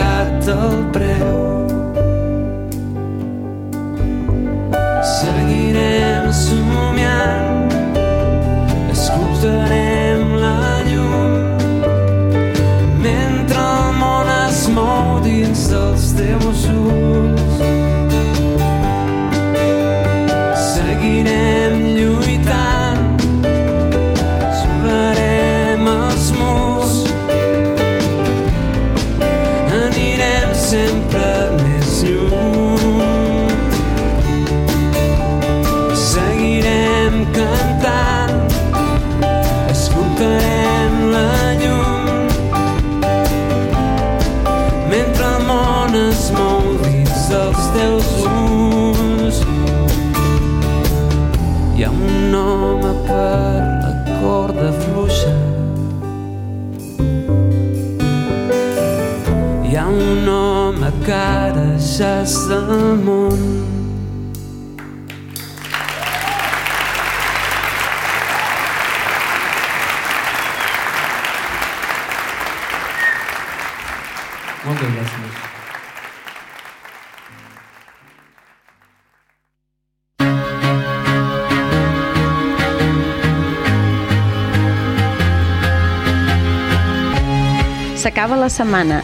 deixes del món. Moltes gràcies. S'acaba la setmana,